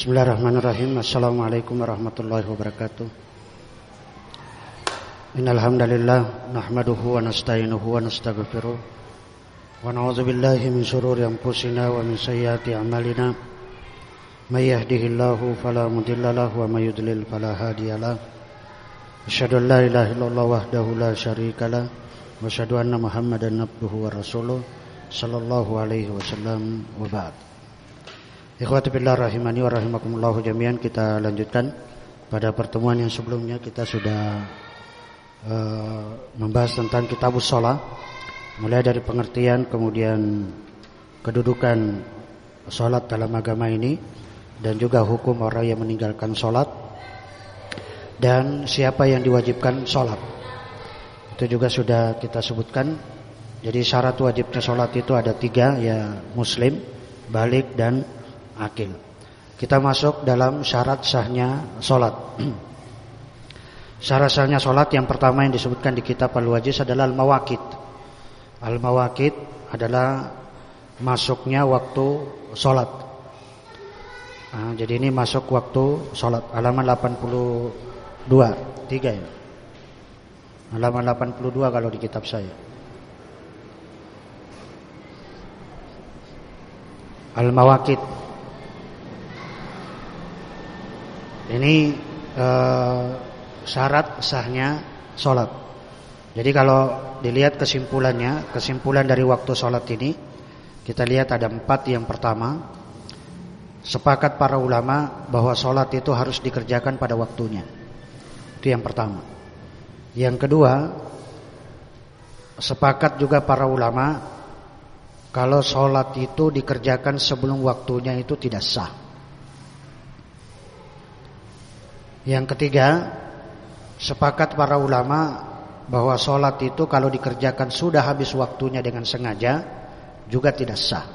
Bismillahirrahmanirrahim. Assalamualaikum warahmatullahi wabarakatuh. Innal hamdalillah nahmaduhu wa nasta'inuhu wa nastaghfiruh wa na'udzu billahi min shururi anfusina wa min sayyiati a'malina. May yahdihillahu fala wa may yudlil fala hadiyalah. Asyhadu an la ilaha illallah wahdahu la syarika lah wa asyhadu anna Muhammadan abduhu wa rasuluh sallallahu alaihi wasallam wa ba'd. Ikhwati billah rahimani wa rahimakumullah jami'an kita lanjutkan pada pertemuan yang sebelumnya. Kita sudah uh, membahas tentang kitabus shalah mulai dari pengertian kemudian kedudukan salat dalam agama ini dan juga hukum orang yang meninggalkan salat dan siapa yang diwajibkan sholat itu juga sudah kita sebutkan. Jadi syarat wajibnya sholat itu ada tiga ya muslim balik dan akil kita masuk dalam syarat sahnya sholat syarat sahnya sholat yang pertama yang disebutkan di kitab al-wajiz adalah al-mawakid al-mawakid adalah masuknya waktu sholat nah, jadi ini masuk waktu sholat halaman 80 Dua, tiga ya. Halaman 82 kalau di kitab saya. Al-Mawakid. Ini eh, syarat sahnya sholat. Jadi kalau dilihat kesimpulannya, kesimpulan dari waktu sholat ini, kita lihat ada empat. Yang pertama, sepakat para ulama bahwa sholat itu harus dikerjakan pada waktunya. Itu yang pertama. Yang kedua, sepakat juga para ulama kalau sholat itu dikerjakan sebelum waktunya itu tidak sah. Yang ketiga, sepakat para ulama bahwa sholat itu kalau dikerjakan sudah habis waktunya dengan sengaja juga tidak sah.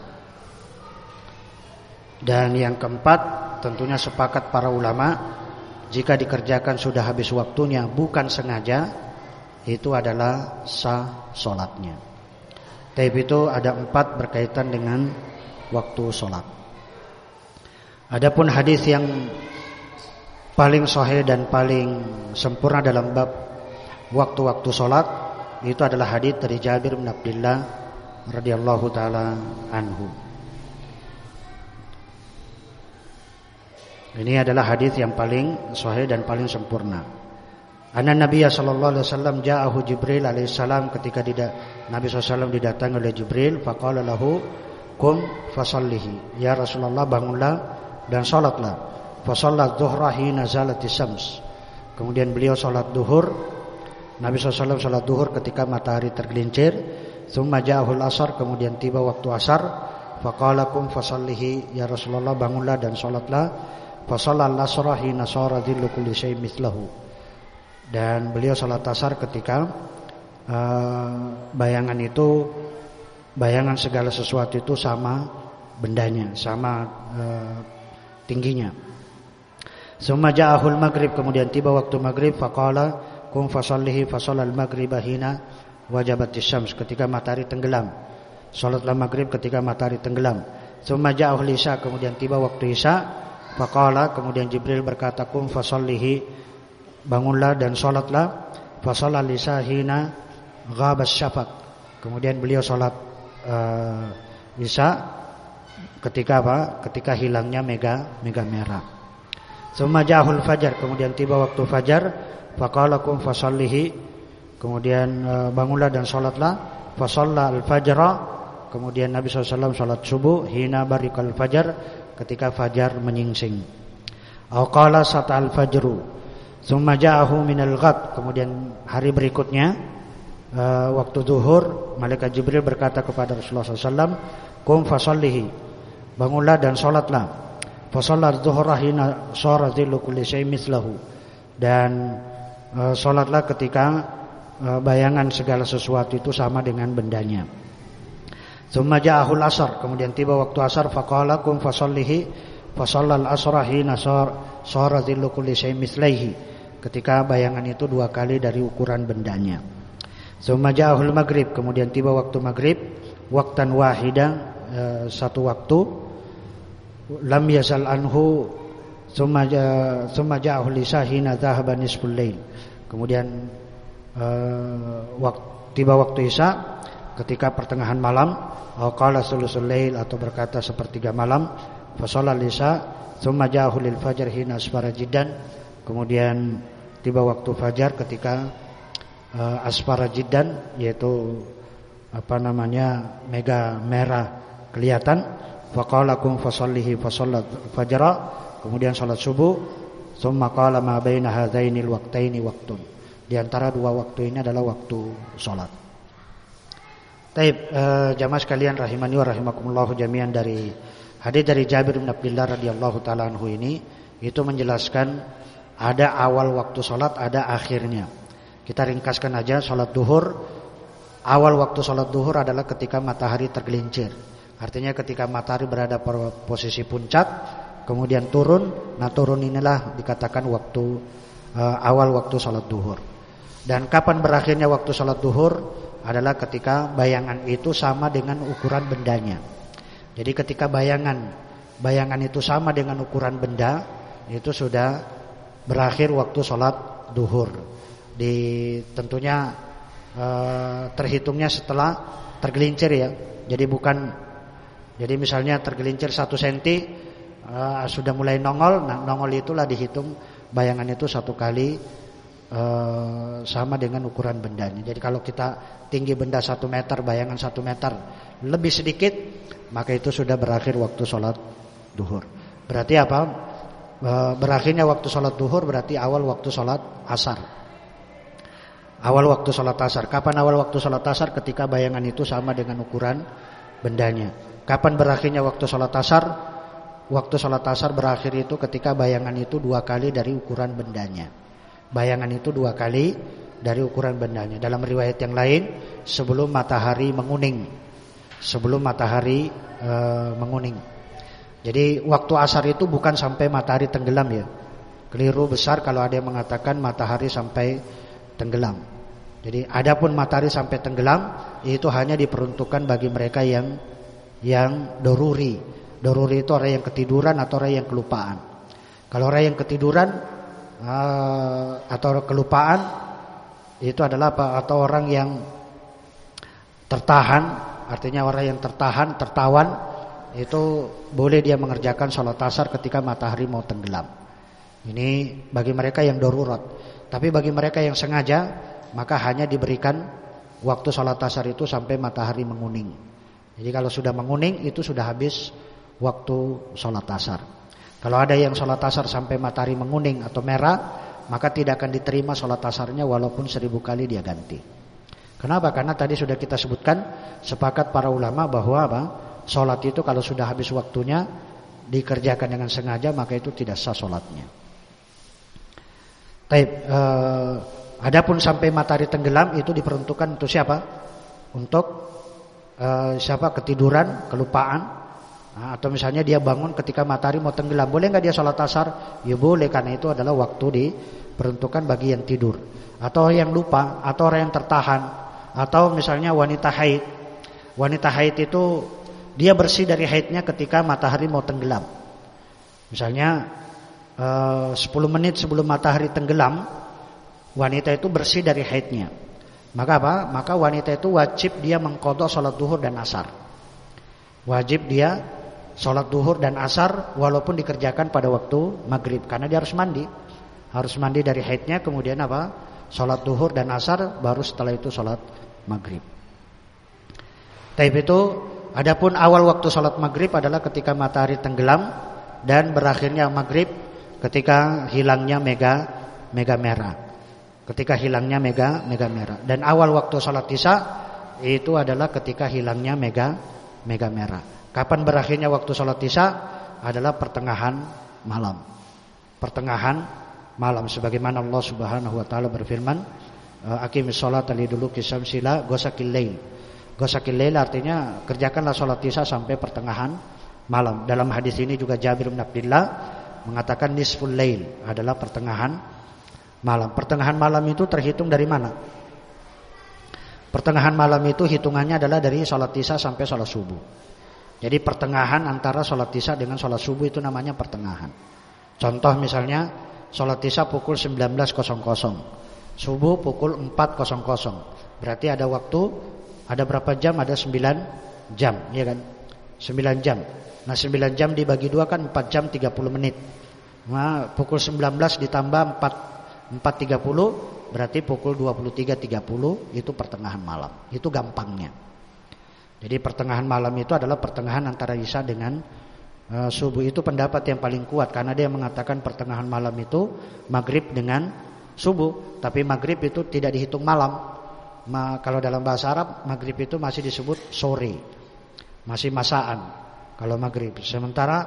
Dan yang keempat, tentunya sepakat para ulama jika dikerjakan sudah habis waktunya bukan sengaja itu adalah sah solatnya. Tapi itu ada empat berkaitan dengan waktu solat. Adapun hadis yang paling sahih dan paling sempurna dalam bab waktu-waktu solat itu adalah hadis dari Jabir bin Abdullah radhiyallahu taala anhu. Ini adalah hadis yang paling sahih dan paling sempurna. Anna Nabi sallallahu alaihi wasallam ja'ahu Jibril alaihi salam ketika tidak Nabi SAW didatangi oleh Jibril faqala lahu kum fasallihi ya Rasulullah bangunlah dan salatlah fa shallat dhuhra hina syams. Kemudian beliau salat duhur. Nabi SAW salat duhur ketika matahari tergelincir. Thumma ja'ahul asar kemudian tiba waktu asar. Faqala kum fasallihi ya Rasulullah bangunlah dan salatlah. Fasallal asra hina sara dhillu kulli. Dan beliau salat asar ketika uh, bayangan itu bayangan segala sesuatu itu sama bendanya, sama uh, tingginya. Summa ja'ahul maghrib kemudian tiba waktu maghrib faqala kum fasallihi fasallal maghriba hina wajabatis syams ketika matahari tenggelam. Salatlah maghrib ketika matahari tenggelam. Summa ja'ahul isya kemudian tiba waktu isya Faqala kemudian Jibril berkata kum fasallihi bangunlah dan salatlah fasalla lisahina ghabas syafaq. Kemudian beliau salat uh, Isya ketika apa? Ketika hilangnya mega mega merah. Summa jahul fajar kemudian tiba waktu fajar faqala kum fasallihi kemudian uh, bangunlah dan salatlah fasalla al-fajra kemudian Nabi SAW salat subuh hina barikal fajar ketika fajar menyingsing. Au qala satal fajru. Tsumma ja'ahu minal ghad. Kemudian hari berikutnya uh, waktu zuhur malaikat Jibril berkata kepada Rasulullah SAW, "Qum fasallihi." Bangunlah dan salatlah. Fa shallat dhuhra hina kulli syai'in mithlahu. Dan uh, salatlah ketika uh, bayangan segala sesuatu itu sama dengan bendanya. Thumma ja'ahul asar Kemudian tiba waktu asar Faqala kum fasallihi Fasallal asra hina zillu syai'in mislaihi. Ketika bayangan itu dua kali dari ukuran bendanya. Thumma ja'ahul maghrib. Kemudian tiba waktu maghrib Waktan wahida e, Satu waktu Lam yazal anhu Summa summa ja'ahu hina dhahaba nisful lail. Kemudian uh, waktu, tiba waktu Isya ketika pertengahan malam qala sulusul lail atau berkata sepertiga malam fa shalla lisa thumma ja'ahu lil fajr hina asfara jiddan kemudian tiba waktu fajar ketika uh, asfara jiddan yaitu apa namanya mega merah kelihatan faqala kum fasallihi fasallat fajra kemudian salat subuh thumma qala ma baina hadainil waqtaini waqtun di antara dua waktu ini adalah waktu salat Taib uh, jamaah sekalian rahimani wa rahimakumullah jami'an dari hadis dari Jabir bin Abdullah radhiyallahu taala anhu ini itu menjelaskan ada awal waktu salat, ada akhirnya. Kita ringkaskan aja salat duhur. Awal waktu salat duhur adalah ketika matahari tergelincir. Artinya ketika matahari berada pada posisi puncak, kemudian turun. Nah turun inilah dikatakan waktu uh, awal waktu salat duhur. Dan kapan berakhirnya waktu salat duhur? adalah ketika bayangan itu sama dengan ukuran bendanya. Jadi ketika bayangan bayangan itu sama dengan ukuran benda, itu sudah berakhir waktu sholat duhur. Di tentunya e, terhitungnya setelah tergelincir ya. Jadi bukan jadi misalnya tergelincir satu senti e, sudah mulai nongol, nah nongol itulah dihitung bayangan itu satu kali Eh, sama dengan ukuran bendanya. Jadi kalau kita tinggi benda satu meter, bayangan satu meter lebih sedikit, maka itu sudah berakhir waktu sholat duhur. Berarti apa? E, berakhirnya waktu sholat duhur berarti awal waktu sholat asar. Awal waktu sholat asar. Kapan awal waktu sholat asar? Ketika bayangan itu sama dengan ukuran bendanya. Kapan berakhirnya waktu sholat asar? Waktu sholat asar berakhir itu ketika bayangan itu dua kali dari ukuran bendanya. Bayangan itu dua kali dari ukuran bendanya. Dalam riwayat yang lain, sebelum matahari menguning. Sebelum matahari e, menguning. Jadi waktu asar itu bukan sampai matahari tenggelam ya. Keliru besar kalau ada yang mengatakan matahari sampai tenggelam. Jadi adapun matahari sampai tenggelam itu hanya diperuntukkan bagi mereka yang yang doruri. Doruri itu orang yang ketiduran atau orang yang kelupaan. Kalau orang yang ketiduran uh, atau kelupaan itu adalah apa? Atau orang yang tertahan, artinya orang yang tertahan, tertawan itu boleh dia mengerjakan sholat asar ketika matahari mau tenggelam. Ini bagi mereka yang darurat. Tapi bagi mereka yang sengaja, maka hanya diberikan waktu sholat asar itu sampai matahari menguning. Jadi kalau sudah menguning itu sudah habis waktu sholat asar. Kalau ada yang sholat asar sampai matahari menguning atau merah, maka tidak akan diterima sholat asarnya walaupun seribu kali dia ganti. Kenapa? Karena tadi sudah kita sebutkan sepakat para ulama bahwa apa? Sholat itu kalau sudah habis waktunya dikerjakan dengan sengaja maka itu tidak sah sholatnya. Taib, eh, adapun sampai matahari tenggelam itu diperuntukkan untuk siapa? Untuk eh, siapa? Ketiduran, kelupaan, Nah, atau misalnya dia bangun ketika matahari mau tenggelam, boleh nggak dia sholat asar? Ya boleh karena itu adalah waktu diperuntukkan bagi yang tidur, atau yang lupa, atau orang yang tertahan, atau misalnya wanita haid. Wanita haid itu dia bersih dari haidnya ketika matahari mau tenggelam. Misalnya eh, 10 menit sebelum matahari tenggelam, wanita itu bersih dari haidnya. Maka apa? Maka wanita itu wajib dia mengkodok sholat duhur dan asar. Wajib dia Sholat duhur dan asar walaupun dikerjakan pada waktu maghrib karena dia harus mandi, harus mandi dari haidnya kemudian apa? Sholat duhur dan asar baru setelah itu sholat maghrib. Tapi itu adapun awal waktu sholat maghrib adalah ketika matahari tenggelam dan berakhirnya maghrib ketika hilangnya mega mega merah. Ketika hilangnya mega mega merah dan awal waktu sholat isya itu adalah ketika hilangnya mega mega merah. Kapan berakhirnya waktu sholat isya adalah pertengahan malam. Pertengahan malam sebagaimana Allah Subhanahu wa taala berfirman, "Aqimis sholata liduluki syamsila gosakil lail." Gosakil lail artinya kerjakanlah sholat isya sampai pertengahan malam. Dalam hadis ini juga Jabir bin Abdullah mengatakan nisful lail adalah pertengahan malam. Pertengahan malam itu terhitung dari mana? Pertengahan malam itu hitungannya adalah dari sholat isya sampai sholat subuh. Jadi pertengahan antara sholat isya dengan sholat subuh itu namanya pertengahan. Contoh misalnya sholat isya pukul 19.00, subuh pukul 4.00. Berarti ada waktu, ada berapa jam? Ada 9 jam, ya kan? 9 jam. Nah 9 jam dibagi dua kan 4 jam 30 menit. Nah pukul 19 ditambah 4 4.30 berarti pukul 23.30 itu pertengahan malam. Itu gampangnya. Jadi pertengahan malam itu adalah pertengahan antara Isya dengan uh, subuh itu pendapat yang paling kuat karena dia mengatakan pertengahan malam itu maghrib dengan subuh, tapi maghrib itu tidak dihitung malam. Ma, kalau dalam bahasa Arab maghrib itu masih disebut sore, masih masaan. Kalau maghrib, sementara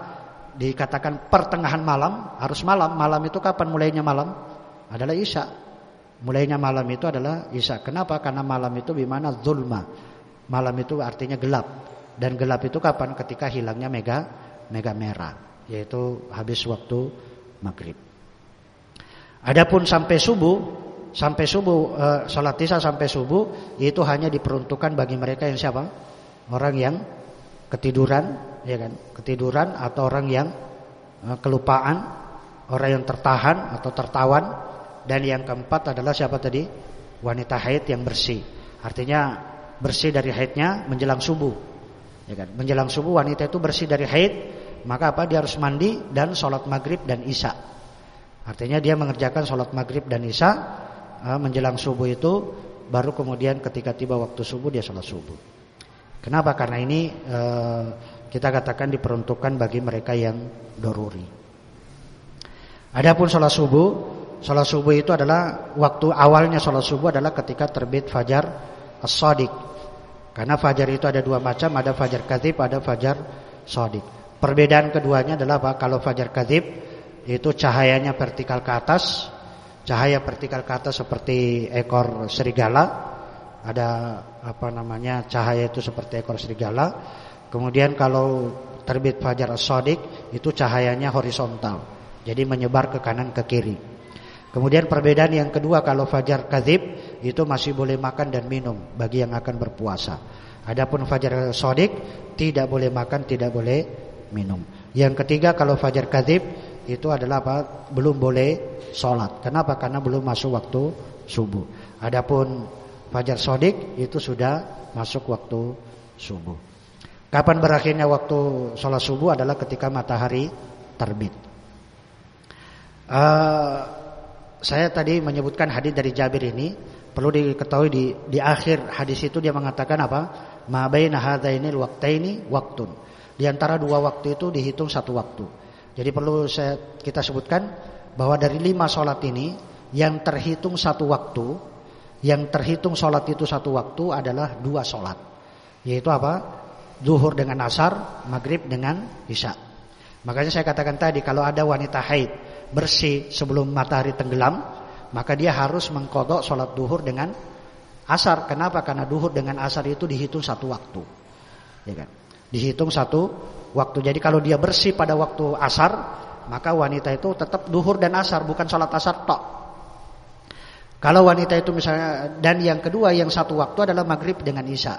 dikatakan pertengahan malam harus malam. Malam itu kapan mulainya malam? Adalah isya. Mulainya malam itu adalah isya. Kenapa? Karena malam itu bimana zulma. Malam itu artinya gelap. Dan gelap itu kapan? Ketika hilangnya mega mega merah, yaitu habis waktu maghrib. Adapun sampai subuh, sampai subuh uh, salat isya sampai subuh itu hanya diperuntukkan bagi mereka yang siapa? Orang yang ketiduran, ya kan? Ketiduran atau orang yang uh, kelupaan, orang yang tertahan atau tertawan dan yang keempat adalah siapa tadi? Wanita haid yang bersih. Artinya bersih dari haidnya menjelang subuh. Ya kan? Menjelang subuh wanita itu bersih dari haid, maka apa? Dia harus mandi dan sholat maghrib dan isya. Artinya dia mengerjakan sholat maghrib dan isya uh, menjelang subuh itu baru kemudian ketika tiba waktu subuh dia sholat subuh. Kenapa? Karena ini uh, kita katakan diperuntukkan bagi mereka yang doruri. Adapun sholat subuh, sholat subuh itu adalah waktu awalnya sholat subuh adalah ketika terbit fajar as-sadiq. Karena fajar itu ada dua macam, ada fajar kadhib, ada fajar sadiq. Perbedaan keduanya adalah apa? Kalau fajar kadhib itu cahayanya vertikal ke atas, cahaya vertikal ke atas seperti ekor serigala. Ada apa namanya? cahaya itu seperti ekor serigala. Kemudian kalau terbit fajar as-shadiq itu cahayanya horizontal. Jadi menyebar ke kanan ke kiri. Kemudian perbedaan yang kedua kalau fajar kadzib itu masih boleh makan dan minum bagi yang akan berpuasa. Adapun fajar sodik tidak boleh makan, tidak boleh minum. Yang ketiga kalau fajar kadzib itu adalah apa? Belum boleh sholat. Kenapa? Karena belum masuk waktu subuh. Adapun fajar sodik itu sudah masuk waktu subuh. Kapan berakhirnya waktu sholat subuh adalah ketika matahari terbit. Uh, saya tadi menyebutkan hadis dari Jabir ini perlu diketahui di di akhir hadis itu dia mengatakan apa? Ma baina hadainil waqtaini waktun. Di antara dua waktu itu dihitung satu waktu. Jadi perlu saya kita sebutkan bahwa dari lima sholat ini yang terhitung satu waktu, yang terhitung sholat itu satu waktu adalah dua sholat, yaitu apa? Zuhur dengan asar, maghrib dengan isya. Makanya saya katakan tadi kalau ada wanita haid bersih sebelum matahari tenggelam, maka dia harus mengkodok sholat duhur dengan asar. Kenapa? Karena duhur dengan asar itu dihitung satu waktu, ya kan? Dihitung satu waktu. Jadi kalau dia bersih pada waktu asar, maka wanita itu tetap duhur dan asar, bukan sholat asar tok. Kalau wanita itu misalnya dan yang kedua yang satu waktu adalah maghrib dengan isya.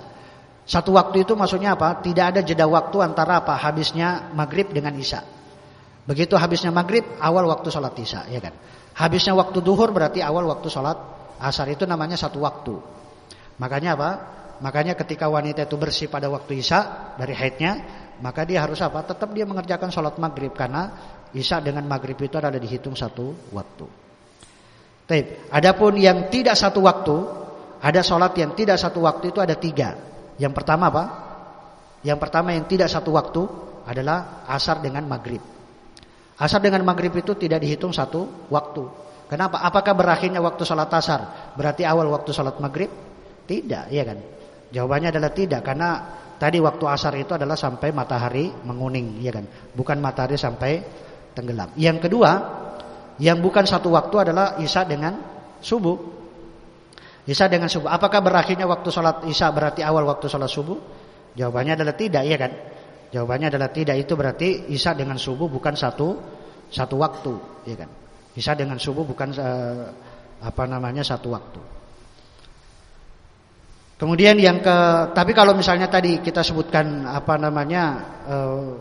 Satu waktu itu maksudnya apa? Tidak ada jeda waktu antara apa habisnya maghrib dengan isya. Begitu habisnya maghrib awal waktu sholat isya, ya kan? Habisnya waktu duhur berarti awal waktu sholat asar itu namanya satu waktu. Makanya apa? Makanya ketika wanita itu bersih pada waktu isya dari haidnya, maka dia harus apa? Tetap dia mengerjakan sholat maghrib karena isya dengan maghrib itu adalah dihitung satu waktu. Taib. Adapun yang tidak satu waktu, ada sholat yang tidak satu waktu itu ada tiga. Yang pertama apa? Yang pertama yang tidak satu waktu adalah asar dengan maghrib. Asar dengan maghrib itu tidak dihitung satu waktu. Kenapa? Apakah berakhirnya waktu sholat asar berarti awal waktu sholat maghrib? Tidak, iya kan? Jawabannya adalah tidak karena Tadi waktu asar itu adalah sampai matahari menguning, ya kan? Bukan matahari sampai tenggelam. Yang kedua, yang bukan satu waktu adalah isya dengan subuh. Isya dengan subuh. Apakah berakhirnya waktu sholat isya berarti awal waktu sholat subuh? Jawabannya adalah tidak, ya kan? Jawabannya adalah tidak. Itu berarti isya dengan subuh bukan satu satu waktu, ya kan? Isya dengan subuh bukan uh, apa namanya satu waktu. Kemudian yang ke tapi kalau misalnya tadi kita sebutkan apa namanya uh,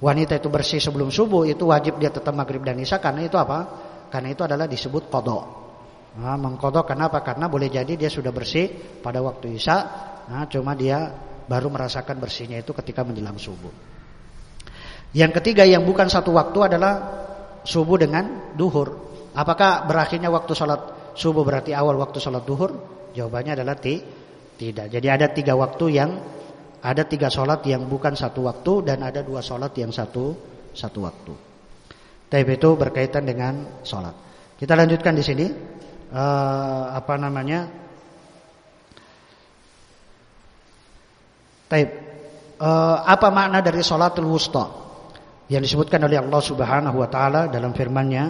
wanita itu bersih sebelum subuh itu wajib dia tetap maghrib dan isya karena itu apa? Karena itu adalah disebut kodok. Nah, mengkodok kenapa? Karena boleh jadi dia sudah bersih pada waktu isya, nah, cuma dia baru merasakan bersihnya itu ketika menjelang subuh. Yang ketiga yang bukan satu waktu adalah subuh dengan duhur. Apakah berakhirnya waktu sholat subuh berarti awal waktu sholat duhur? Jawabannya adalah ti, tidak. Jadi ada tiga waktu yang ada tiga sholat yang bukan satu waktu dan ada dua sholat yang satu satu waktu. Tapi itu berkaitan dengan sholat. Kita lanjutkan di sini uh, apa namanya? Taib. Uh, apa makna dari sholatul wusta? yang disebutkan oleh Allah Subhanahu wa taala dalam firman-Nya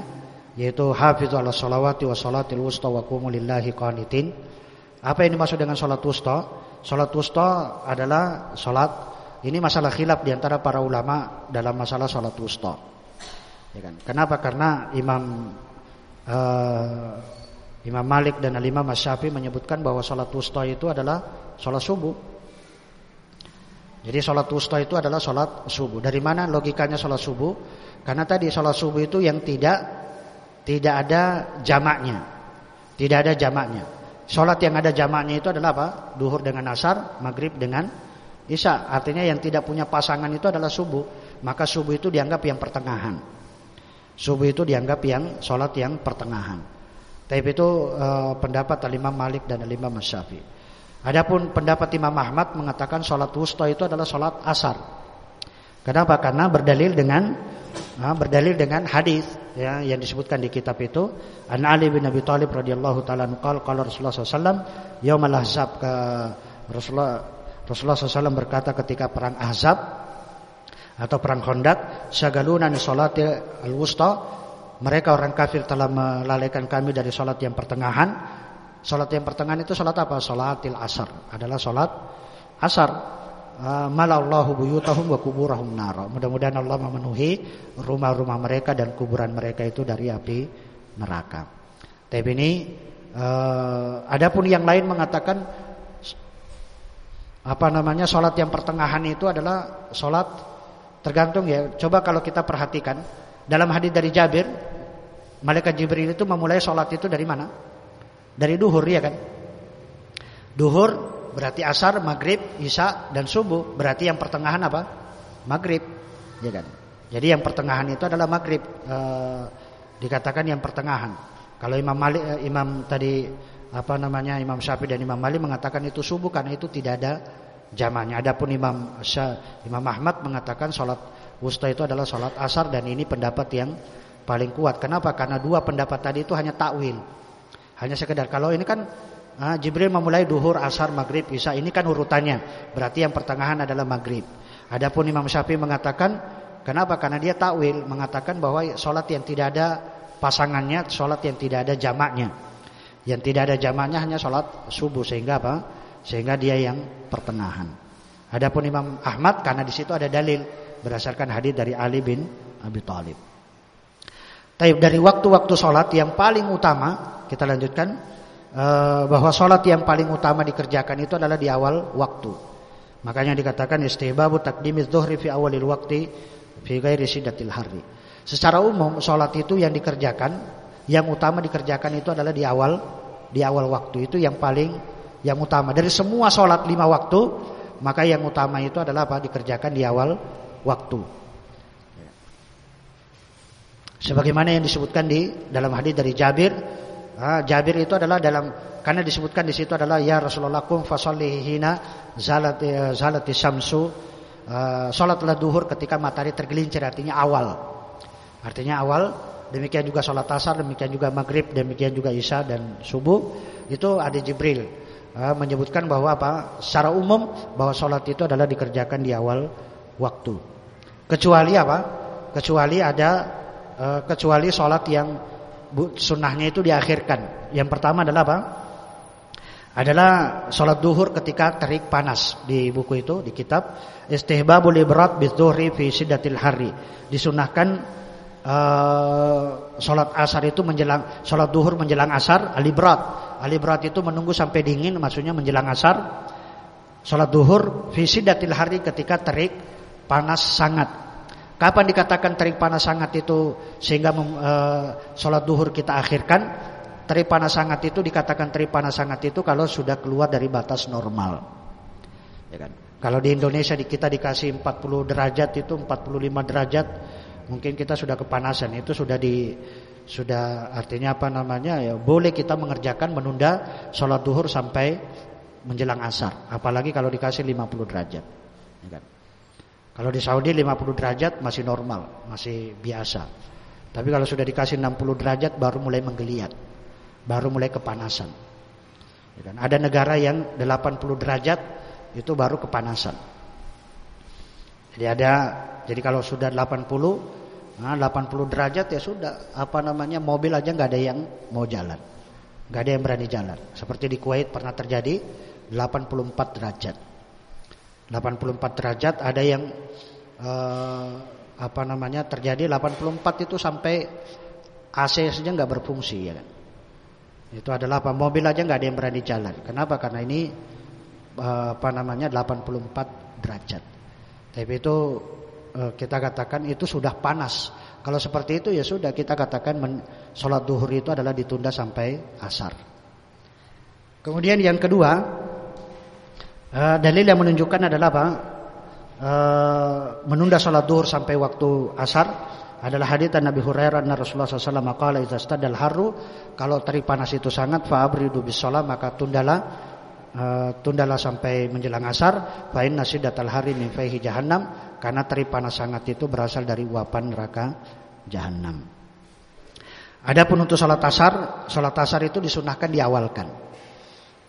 yaitu hafizu ala sholawati wa salatil wusta wa qumu lillahi qanitin. Apa yang dimaksud dengan salat wusta? Salat wusta adalah salat ini masalah khilaf di antara para ulama dalam masalah salat wusta. Ya kan? Kenapa? Karena Imam uh, Imam Malik dan Imam Syafi'i menyebutkan bahwa salat wusta itu adalah salat subuh. Jadi sholat wusta itu adalah sholat subuh. Dari mana logikanya sholat subuh? Karena tadi sholat subuh itu yang tidak tidak ada jamaknya, tidak ada jamaknya. Sholat yang ada jamaknya itu adalah apa? Duhur dengan asar, maghrib dengan isya. Artinya yang tidak punya pasangan itu adalah subuh. Maka subuh itu dianggap yang pertengahan. Subuh itu dianggap yang sholat yang pertengahan. Tapi itu eh, pendapat Imam Malik dan Imam Syafi'i. Adapun pendapat Imam Ahmad mengatakan sholat wusta itu adalah sholat asar. Kenapa? Karena berdalil dengan berdalil dengan hadis ya, yang disebutkan di kitab itu. An Ali bin Abi Thalib radhiyallahu taala qala qala Rasulullah SAW yaumal ahzab ke Rasulullah Rasulullah SAW berkata ketika perang Ahzab atau perang Khandaq, syagaluna ni salati al-wusta. Mereka orang kafir telah melalaikan kami dari salat yang pertengahan Salat yang pertengahan itu salat apa? Salatil asar. Adalah salat asar. Ah, malallahu buyutahum wa kuburahum nar. Mudah-mudahan Allah memenuhi rumah-rumah mereka dan kuburan mereka itu dari api neraka. Tapi ini uh, adapun yang lain mengatakan apa namanya salat yang pertengahan itu adalah salat tergantung ya. Coba kalau kita perhatikan dalam hadis dari Jabir, malaikat Jibril itu memulai salat itu dari mana? Dari duhur ya kan? Duhur berarti asar, maghrib, isya dan subuh. Berarti yang pertengahan apa? Maghrib, ya kan? Jadi yang pertengahan itu adalah maghrib. E, dikatakan yang pertengahan. Kalau Imam Malik, e, Imam tadi apa namanya Imam Syafi'i dan Imam Malik mengatakan itu subuh karena itu tidak ada jamannya. Adapun Imam Syah, Imam Ahmad mengatakan sholat wusta itu adalah sholat asar dan ini pendapat yang paling kuat. Kenapa? Karena dua pendapat tadi itu hanya takwil. Hanya sekedar kalau ini kan ah, Jibril memulai duhur, asar, maghrib, isya. Ini kan urutannya. Berarti yang pertengahan adalah maghrib. Adapun Imam Syafi'i mengatakan kenapa? Karena dia takwil mengatakan bahwa sholat yang tidak ada pasangannya, sholat yang tidak ada jamaknya. Yang tidak ada jamaknya hanya sholat subuh sehingga apa? Sehingga dia yang pertengahan. Adapun Imam Ahmad karena di situ ada dalil berdasarkan hadis dari Ali bin Abi Thalib. Tapi dari waktu-waktu sholat yang paling utama kita lanjutkan uh, bahwa sholat yang paling utama dikerjakan itu adalah di awal waktu. Makanya dikatakan istihbabu takdimiz zuhri fi awalil waktu fi ghairi siddatil hari. Secara umum sholat itu yang dikerjakan yang utama dikerjakan itu adalah di awal di awal waktu itu yang paling yang utama dari semua sholat lima waktu maka yang utama itu adalah apa dikerjakan di awal waktu. Sebagaimana yang disebutkan di dalam hadis dari Jabir Ah, Jabir itu adalah dalam karena disebutkan di situ adalah ya Rasulullah kum fasalli hina zalat eh, zalati syamsu uh, salatlah duhur ketika matahari tergelincir artinya awal. Artinya awal demikian juga salat asar demikian juga maghrib demikian juga isya dan subuh itu ada Jibril menyebutkan bahwa apa secara umum bahwa salat itu adalah dikerjakan di awal waktu. Kecuali apa? Kecuali ada kecuali salat yang sunnahnya itu diakhirkan. Yang pertama adalah apa? Adalah sholat duhur ketika terik panas di buku itu di kitab istihbabul ibrat bidzuhri fi siddatil hari. Disunahkan uh, sholat asar itu menjelang sholat duhur menjelang asar alibrat. Alibrat itu menunggu sampai dingin maksudnya menjelang asar. Sholat duhur fi siddatil hari ketika terik panas sangat. Kapan dikatakan terik panas sangat itu sehingga uh, sholat duhur kita akhirkan? Terik panas sangat itu dikatakan terik panas sangat itu kalau sudah keluar dari batas normal. Ya kan? Kalau di Indonesia kita dikasih 40 derajat itu 45 derajat, mungkin kita sudah kepanasan. Itu sudah di sudah artinya apa namanya ya boleh kita mengerjakan menunda sholat duhur sampai menjelang asar apalagi kalau dikasih 50 derajat ya kan? Kalau di Saudi 50 derajat masih normal masih biasa tapi kalau sudah dikasih 60 derajat baru mulai menggeliat baru mulai kepanasan ya kan? ada negara yang 80 derajat itu baru kepanasan jadi ada jadi kalau sudah 80 Nah, 80 derajat ya sudah, apa namanya mobil aja nggak ada yang mau jalan. nggak ada yang berani jalan. Seperti di Kuwait pernah terjadi 84 derajat. 84 derajat ada yang eh, apa namanya terjadi 84 itu sampai AC saja nggak berfungsi ya kan. Itu adalah apa? Mobil aja nggak ada yang berani jalan. Kenapa? Karena ini eh, apa namanya 84 derajat. Tapi itu Eh, kita katakan itu sudah panas. Kalau seperti itu ya sudah kita katakan men, sholat duhur itu adalah ditunda sampai asar. Kemudian yang kedua uh, dalil yang menunjukkan adalah apa? Uh, menunda sholat duhur sampai waktu asar adalah hadits Nabi Hurairah dan Rasulullah SAW qala idza haru kalau terik panas itu sangat fa'abridu bis maka tundalah uh, tundalah sampai menjelang asar fa inna siddatal hari min faihi jahannam karena terik panas sangat itu berasal dari uapan neraka jahanam. Adapun untuk sholat asar, sholat asar itu disunahkan diawalkan.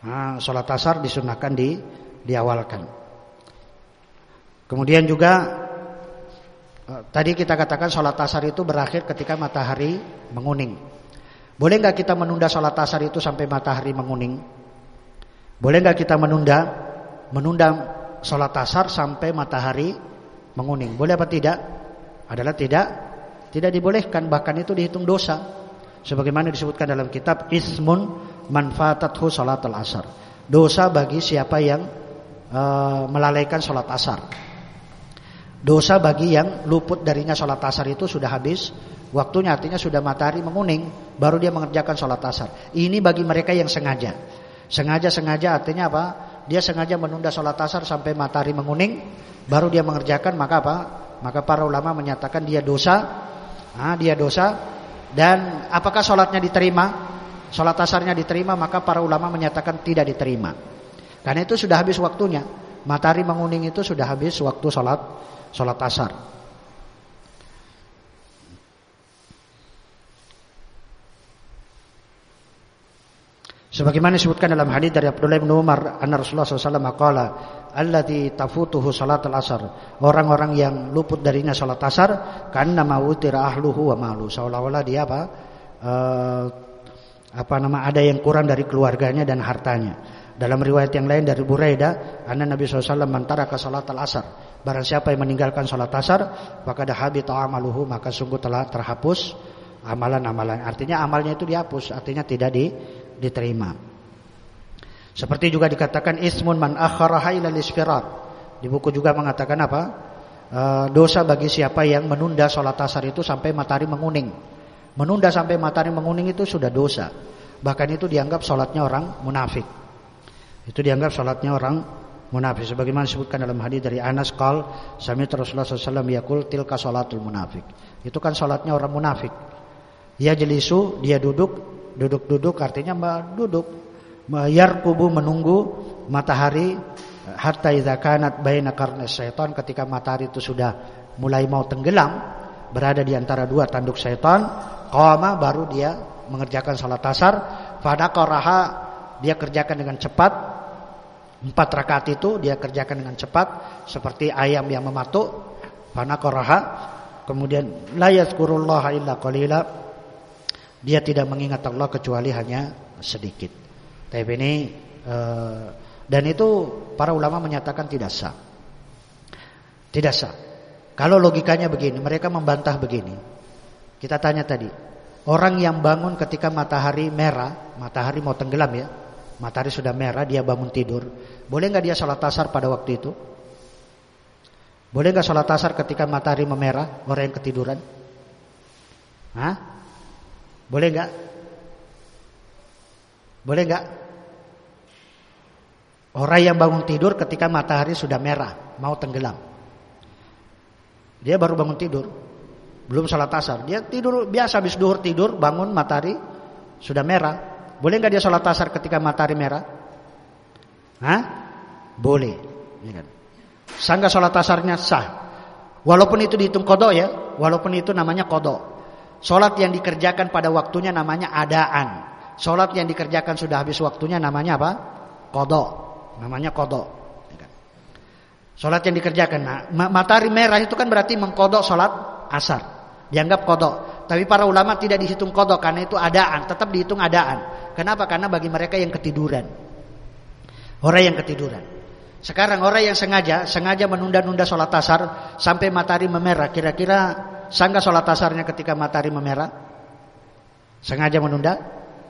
Nah, sholat asar disunahkan di diawalkan. Kemudian juga eh, tadi kita katakan sholat asar itu berakhir ketika matahari menguning. Boleh nggak kita menunda sholat asar itu sampai matahari menguning? Boleh nggak kita menunda menunda sholat asar sampai matahari menguning. Boleh apa tidak? Adalah tidak tidak dibolehkan bahkan itu dihitung dosa. Sebagaimana disebutkan dalam kitab Ismun manfaatathu salatul asar. Dosa bagi siapa yang uh, melalaikan salat asar. Dosa bagi yang luput darinya salat asar itu sudah habis waktunya artinya sudah matahari menguning baru dia mengerjakan salat asar. Ini bagi mereka yang sengaja. Sengaja-sengaja artinya apa? Dia sengaja menunda salat asar sampai matahari menguning baru dia mengerjakan maka apa? Maka para ulama menyatakan dia dosa, nah, dia dosa dan apakah sholatnya diterima? Sholat asarnya diterima maka para ulama menyatakan tidak diterima. Karena itu sudah habis waktunya. Matahari menguning itu sudah habis waktu sholat sholat asar. Sebagaimana disebutkan dalam hadis dari Abdullah bin Umar, anna Rasulullah SAW qala, "Allati tafutuhu salatul asar." Orang-orang yang luput darinya salat asar, karena mawutira ahluhu wa malu. Seolah-olah dia apa? Uh, apa nama ada yang kurang dari keluarganya dan hartanya. Dalam riwayat yang lain dari Buraidah, anna Nabi SAW mantara ke salat al-asar. Barang siapa yang meninggalkan salat asar, maka dah habit amaluhu, maka sungguh telah terhapus amalan-amalan. Artinya amalnya itu dihapus, artinya tidak di diterima. Seperti juga dikatakan ismun man akharaha ila isfirar. Di buku juga mengatakan apa? E, dosa bagi siapa yang menunda sholat asar itu sampai matahari menguning. Menunda sampai matahari menguning itu sudah dosa. Bahkan itu dianggap sholatnya orang munafik. Itu dianggap sholatnya orang munafik. Sebagaimana disebutkan dalam hadis dari Anas qal sami Rasulullah SAW yakul tilka sholatul munafik. Itu kan sholatnya orang munafik. Dia jelisu, dia duduk, Duduk-duduk artinya duduk. Yarkubu menunggu matahari hatta idza kanat baina qarna syaitan ketika matahari itu sudah mulai mau tenggelam berada di antara dua tanduk syaitan qama baru dia mengerjakan salat asar fadaqaraha dia kerjakan dengan cepat empat rakaat itu dia kerjakan dengan cepat seperti ayam yang mematuk fadaqaraha kemudian la yazkurullaha illa qalila dia tidak mengingat Allah kecuali hanya sedikit. Tapi ini eh, dan itu para ulama menyatakan tidak sah. Tidak sah. Kalau logikanya begini, mereka membantah begini. Kita tanya tadi, orang yang bangun ketika matahari merah, matahari mau tenggelam ya, matahari sudah merah, dia bangun tidur, boleh nggak dia sholat asar pada waktu itu? Boleh nggak sholat asar ketika matahari memerah orang yang ketiduran? Hah? Boleh nggak? Boleh nggak? Orang yang bangun tidur ketika matahari sudah merah, mau tenggelam. Dia baru bangun tidur, belum sholat asar. Dia tidur biasa habis duhur tidur, bangun matahari sudah merah. Boleh nggak dia sholat asar ketika matahari merah? Hah? Boleh. Ya kan? Sah nggak sholat asarnya sah. Walaupun itu dihitung kodok ya, walaupun itu namanya kodok. Sholat yang dikerjakan pada waktunya namanya adaan. Sholat yang dikerjakan sudah habis waktunya namanya apa? Kodok. Namanya kodok. Ya kan? Sholat yang dikerjakan. Nah, matahari merah itu kan berarti mengkodok sholat asar. Dianggap kodok. Tapi para ulama tidak dihitung kodok karena itu adaan. Tetap dihitung adaan. Kenapa? Karena bagi mereka yang ketiduran. Orang yang ketiduran. Sekarang orang yang sengaja, sengaja menunda-nunda sholat asar sampai matahari memerah. Kira-kira Sah sholat asarnya ketika matahari memerah? Sengaja menunda?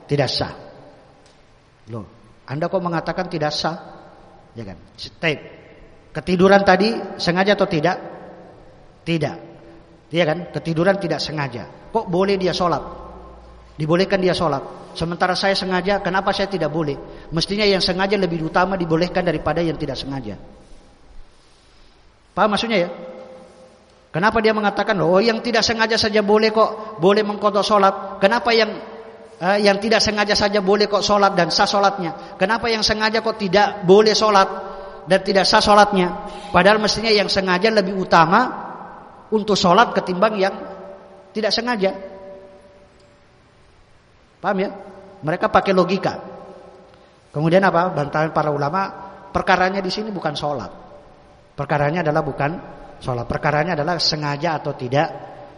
Tidak sah. Loh, Anda kok mengatakan tidak sah? Ya kan? Step. Ketiduran tadi sengaja atau tidak? Tidak. Iya kan? Ketiduran tidak sengaja. Kok boleh dia sholat? Dibolehkan dia sholat. Sementara saya sengaja, kenapa saya tidak boleh? Mestinya yang sengaja lebih utama dibolehkan daripada yang tidak sengaja. Paham maksudnya ya? Kenapa dia mengatakan oh yang tidak sengaja saja boleh kok boleh mengkodok sholat? Kenapa yang eh, yang tidak sengaja saja boleh kok sholat dan sah sholatnya? Kenapa yang sengaja kok tidak boleh sholat dan tidak sah sholatnya? Padahal mestinya yang sengaja lebih utama untuk sholat ketimbang yang tidak sengaja. Paham ya? Mereka pakai logika. Kemudian apa? Bantahan para ulama, perkaranya di sini bukan sholat. Perkaranya adalah bukan sholat. Perkaranya adalah sengaja atau tidak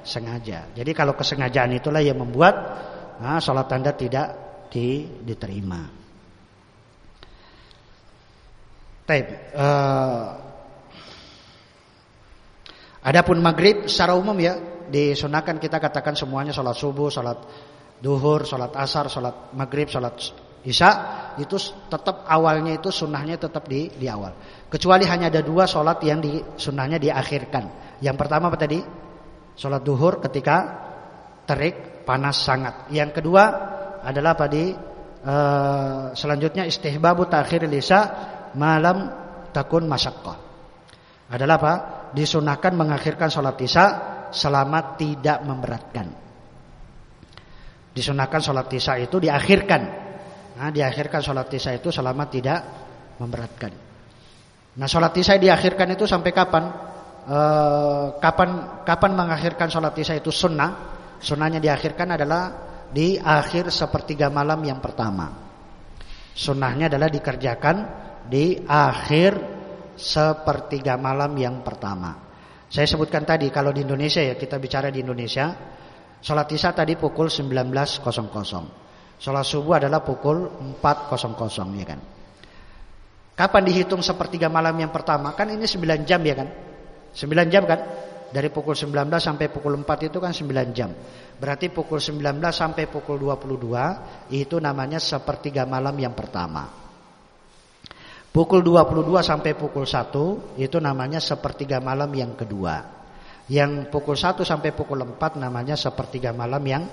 sengaja. Jadi kalau kesengajaan itulah yang membuat nah, sholat anda tidak di, diterima. Taib. Uh, adapun maghrib secara umum ya disunahkan kita katakan semuanya sholat subuh, sholat duhur, sholat asar, sholat maghrib, sholat isya itu tetap awalnya itu sunnahnya tetap di di awal. Kecuali hanya ada dua sholat yang di sunnahnya diakhirkan. Yang pertama apa tadi? Sholat duhur ketika terik panas sangat. Yang kedua adalah apa di uh, selanjutnya istihbabu takhir lisa malam takun masyaqqah. Adalah apa? Disunahkan mengakhirkan sholat isya selama tidak memberatkan. Disunahkan sholat isya itu diakhirkan. Nah, diakhirkan sholat isya itu selama tidak memberatkan. Nah sholat isya diakhirkan itu sampai kapan? E, kapan kapan mengakhirkan sholat isya itu sunnah? Sunnahnya diakhirkan adalah di akhir sepertiga malam yang pertama. Sunnahnya adalah dikerjakan di akhir sepertiga malam yang pertama. Saya sebutkan tadi kalau di Indonesia ya kita bicara di Indonesia, sholat isya tadi pukul 19.00. Sholat subuh adalah pukul 4.00 ya kan. Kapan dihitung sepertiga malam yang pertama? Kan ini 9 jam ya kan? 9 jam kan? Dari pukul 19 sampai pukul 4 itu kan 9 jam. Berarti pukul 19 sampai pukul 22 itu namanya sepertiga malam yang pertama. Pukul 22 sampai pukul 1 itu namanya sepertiga malam yang kedua. Yang pukul 1 sampai pukul 4 namanya sepertiga malam yang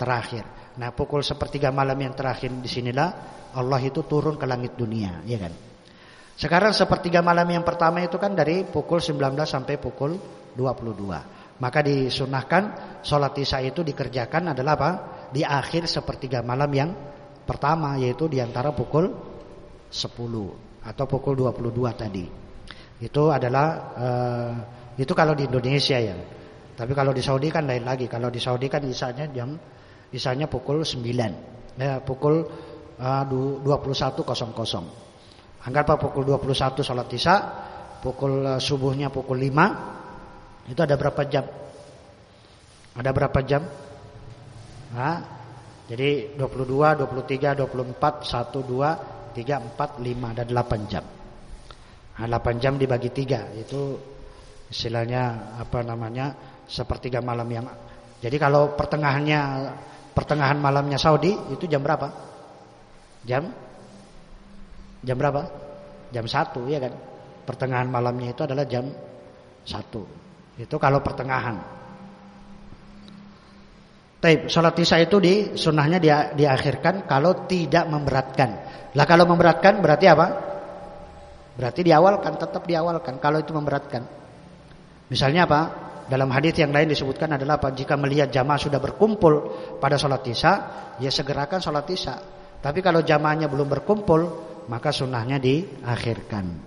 terakhir. Nah, pukul sepertiga malam yang terakhir di sinilah Allah itu turun ke langit dunia, ya kan? Sekarang sepertiga malam yang pertama itu kan dari pukul 19 sampai pukul 22. Maka disunahkan sholat isya itu dikerjakan adalah apa? Di akhir sepertiga malam yang pertama yaitu di antara pukul 10 atau pukul 22 tadi. Itu adalah uh, itu kalau di Indonesia ya. Tapi kalau di Saudi kan lain lagi. Kalau di Saudi kan isanya jam isanya pukul 9. Ya, pukul uh, 21.00. Anggaplah pukul 21 sholat isya, pukul eh, subuhnya pukul 5. Itu ada berapa jam? Ada berapa jam? Nah, jadi 22, 23, 24, 1, 2, 3, 4, 5 ada 8 jam. Nah, 8 jam dibagi 3 itu istilahnya apa namanya? sepertiga malam yang Jadi kalau pertengahannya pertengahan malamnya Saudi itu jam berapa? Jam Jam berapa? Jam 1 ya kan. Pertengahan malamnya itu adalah jam satu. Itu kalau pertengahan. Taib, sholat isya itu di sunnahnya dia diakhirkan kalau tidak memberatkan. Lah kalau memberatkan berarti apa? Berarti diawalkan, tetap diawalkan kalau itu memberatkan. Misalnya apa? Dalam hadis yang lain disebutkan adalah apa? Jika melihat jamaah sudah berkumpul pada sholat isya, ya segerakan sholat isya. Tapi kalau jamaahnya belum berkumpul, maka sunnahnya diakhirkan.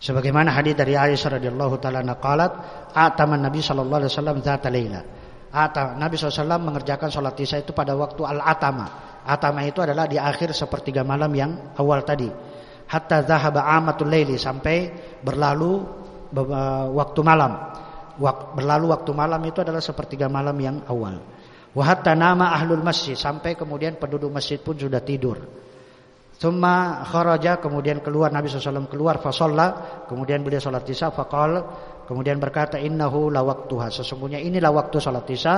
Sebagaimana hadis dari Aisyah radhiyallahu taala naqalat, ataman Nabi sallallahu alaihi wasallam zata laila. Ata Nabi SAW mengerjakan sholat isya itu pada waktu al-atama. Atama itu adalah di akhir sepertiga malam yang awal tadi. Hatta zahaba amatul laili sampai berlalu waktu malam. Berlalu waktu malam itu adalah sepertiga malam yang awal. Wahatta nama ahlul masjid sampai kemudian penduduk masjid pun sudah tidur. Thumma kharaja kemudian keluar Nabi SAW keluar fasolla kemudian beliau salat isya faqal kemudian berkata innahu la waktuha sesungguhnya inilah waktu salat isya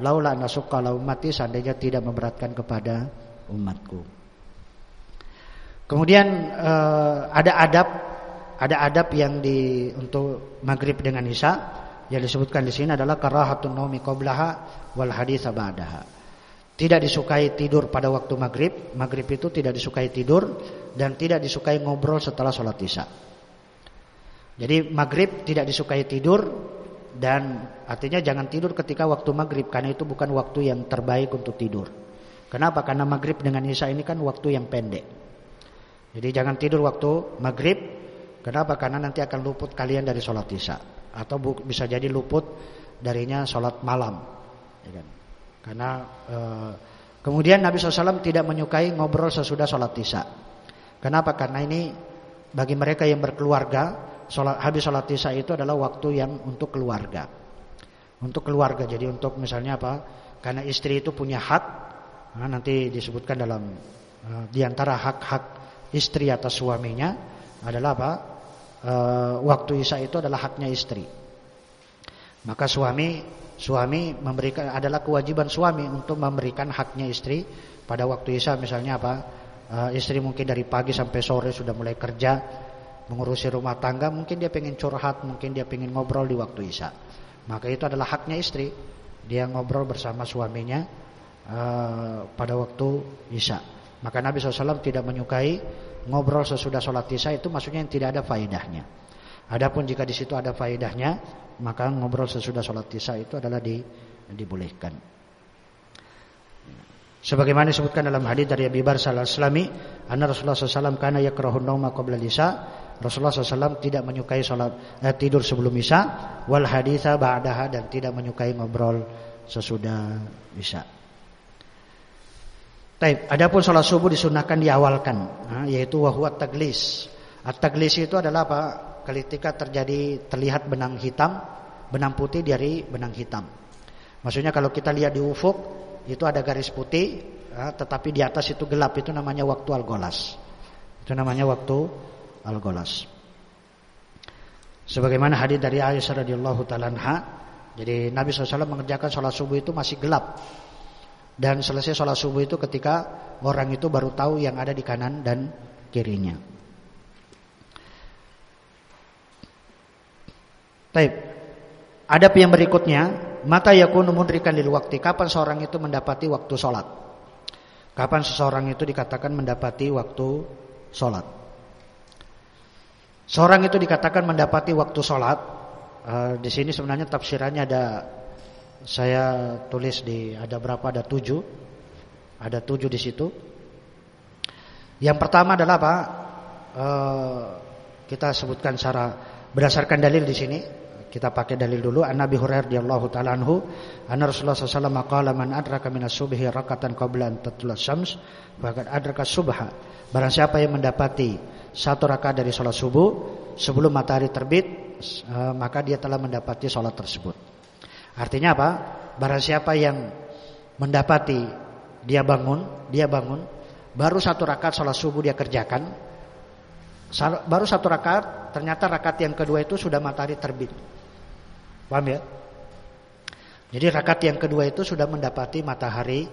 laula nasukka la ummati seandainya tidak memberatkan kepada umatku. Kemudian uh, ada adab ada adab yang di untuk maghrib dengan isya yang disebutkan di sini adalah karahatun naumi qablaha wal haditsa ba'daha. Tidak disukai tidur pada waktu maghrib Maghrib itu tidak disukai tidur Dan tidak disukai ngobrol setelah sholat isya Jadi maghrib tidak disukai tidur Dan artinya jangan tidur ketika waktu maghrib Karena itu bukan waktu yang terbaik untuk tidur Kenapa? Karena maghrib dengan isya ini kan waktu yang pendek Jadi jangan tidur waktu maghrib Kenapa? Karena nanti akan luput kalian dari sholat isya Atau bisa jadi luput darinya sholat malam ya kan? Karena e, kemudian Nabi SAW tidak menyukai ngobrol sesudah sholat isya. Kenapa? Karena ini bagi mereka yang berkeluarga, sholat, habis sholat isya itu adalah waktu yang untuk keluarga. Untuk keluarga. Jadi untuk misalnya apa? Karena istri itu punya hak. Nah, nanti disebutkan dalam e, di antara hak-hak istri atas suaminya adalah apa? E, waktu isya itu adalah haknya istri. Maka suami suami memberikan adalah kewajiban suami untuk memberikan haknya istri. Pada waktu isya misalnya apa uh, istri mungkin dari pagi sampai sore sudah mulai kerja mengurusi rumah tangga mungkin dia pengen curhat mungkin dia pengen ngobrol di waktu isya. Maka itu adalah haknya istri. Dia ngobrol bersama suaminya uh, pada waktu isya. Maka Nabi SAW tidak menyukai ngobrol sesudah sholat isya itu maksudnya yang tidak ada faedahnya. Adapun jika di situ ada faedahnya, maka ngobrol sesudah sholat isya itu adalah di, dibolehkan. Sebagaimana disebutkan dalam hadis dari Abi Barsal Al-Aslami, anna Rasulullah SAW kana yakrahun nauma qabla isya. Rasulullah SAW tidak menyukai salat eh, tidur sebelum isya, wal haditha ba'daha dan tidak menyukai ngobrol sesudah isya. Taib. Adapun salat subuh disunahkan diawalkan, yaitu wahwat taglis. At-taglis itu adalah apa? Ketika terjadi terlihat benang hitam, benang putih dari benang hitam. Maksudnya kalau kita lihat di ufuk itu ada garis putih, ya, tetapi di atas itu gelap itu namanya waktu algolas. Itu namanya waktu algolas. Sebagaimana hadis dari Aisyah radhiyallahu taala jadi Nabi SAW mengerjakan sholat subuh itu masih gelap dan selesai sholat subuh itu ketika orang itu baru tahu yang ada di kanan dan kirinya. Taib. Adab yang berikutnya, mata yakunu mudrikan lil waktu. Kapan seorang itu mendapati waktu sholat? Kapan seseorang itu dikatakan mendapati waktu sholat? Seorang itu dikatakan mendapati waktu sholat. Uh, di sini sebenarnya tafsirannya ada saya tulis di ada berapa? Ada tujuh. Ada tujuh di situ. Yang pertama adalah apa? Uh, kita sebutkan secara berdasarkan dalil di sini. Kita pakai dalil dulu An Nabi Hurairah radhiyallahu taala anhu, anna Rasulullah sallallahu alaihi wasallam qala man adraka minas subhi rakatan qabla an tatlu'a syams faqad adraka subha. Barang siapa yang mendapati satu rakaat dari salat subuh sebelum matahari terbit, eh, maka dia telah mendapati salat tersebut. Artinya apa? Barang siapa yang mendapati dia bangun, dia bangun, baru satu rakaat salat subuh dia kerjakan, baru satu rakaat, ternyata rakaat yang kedua itu sudah matahari terbit. Paham ya? Jadi rakaat yang kedua itu sudah mendapati matahari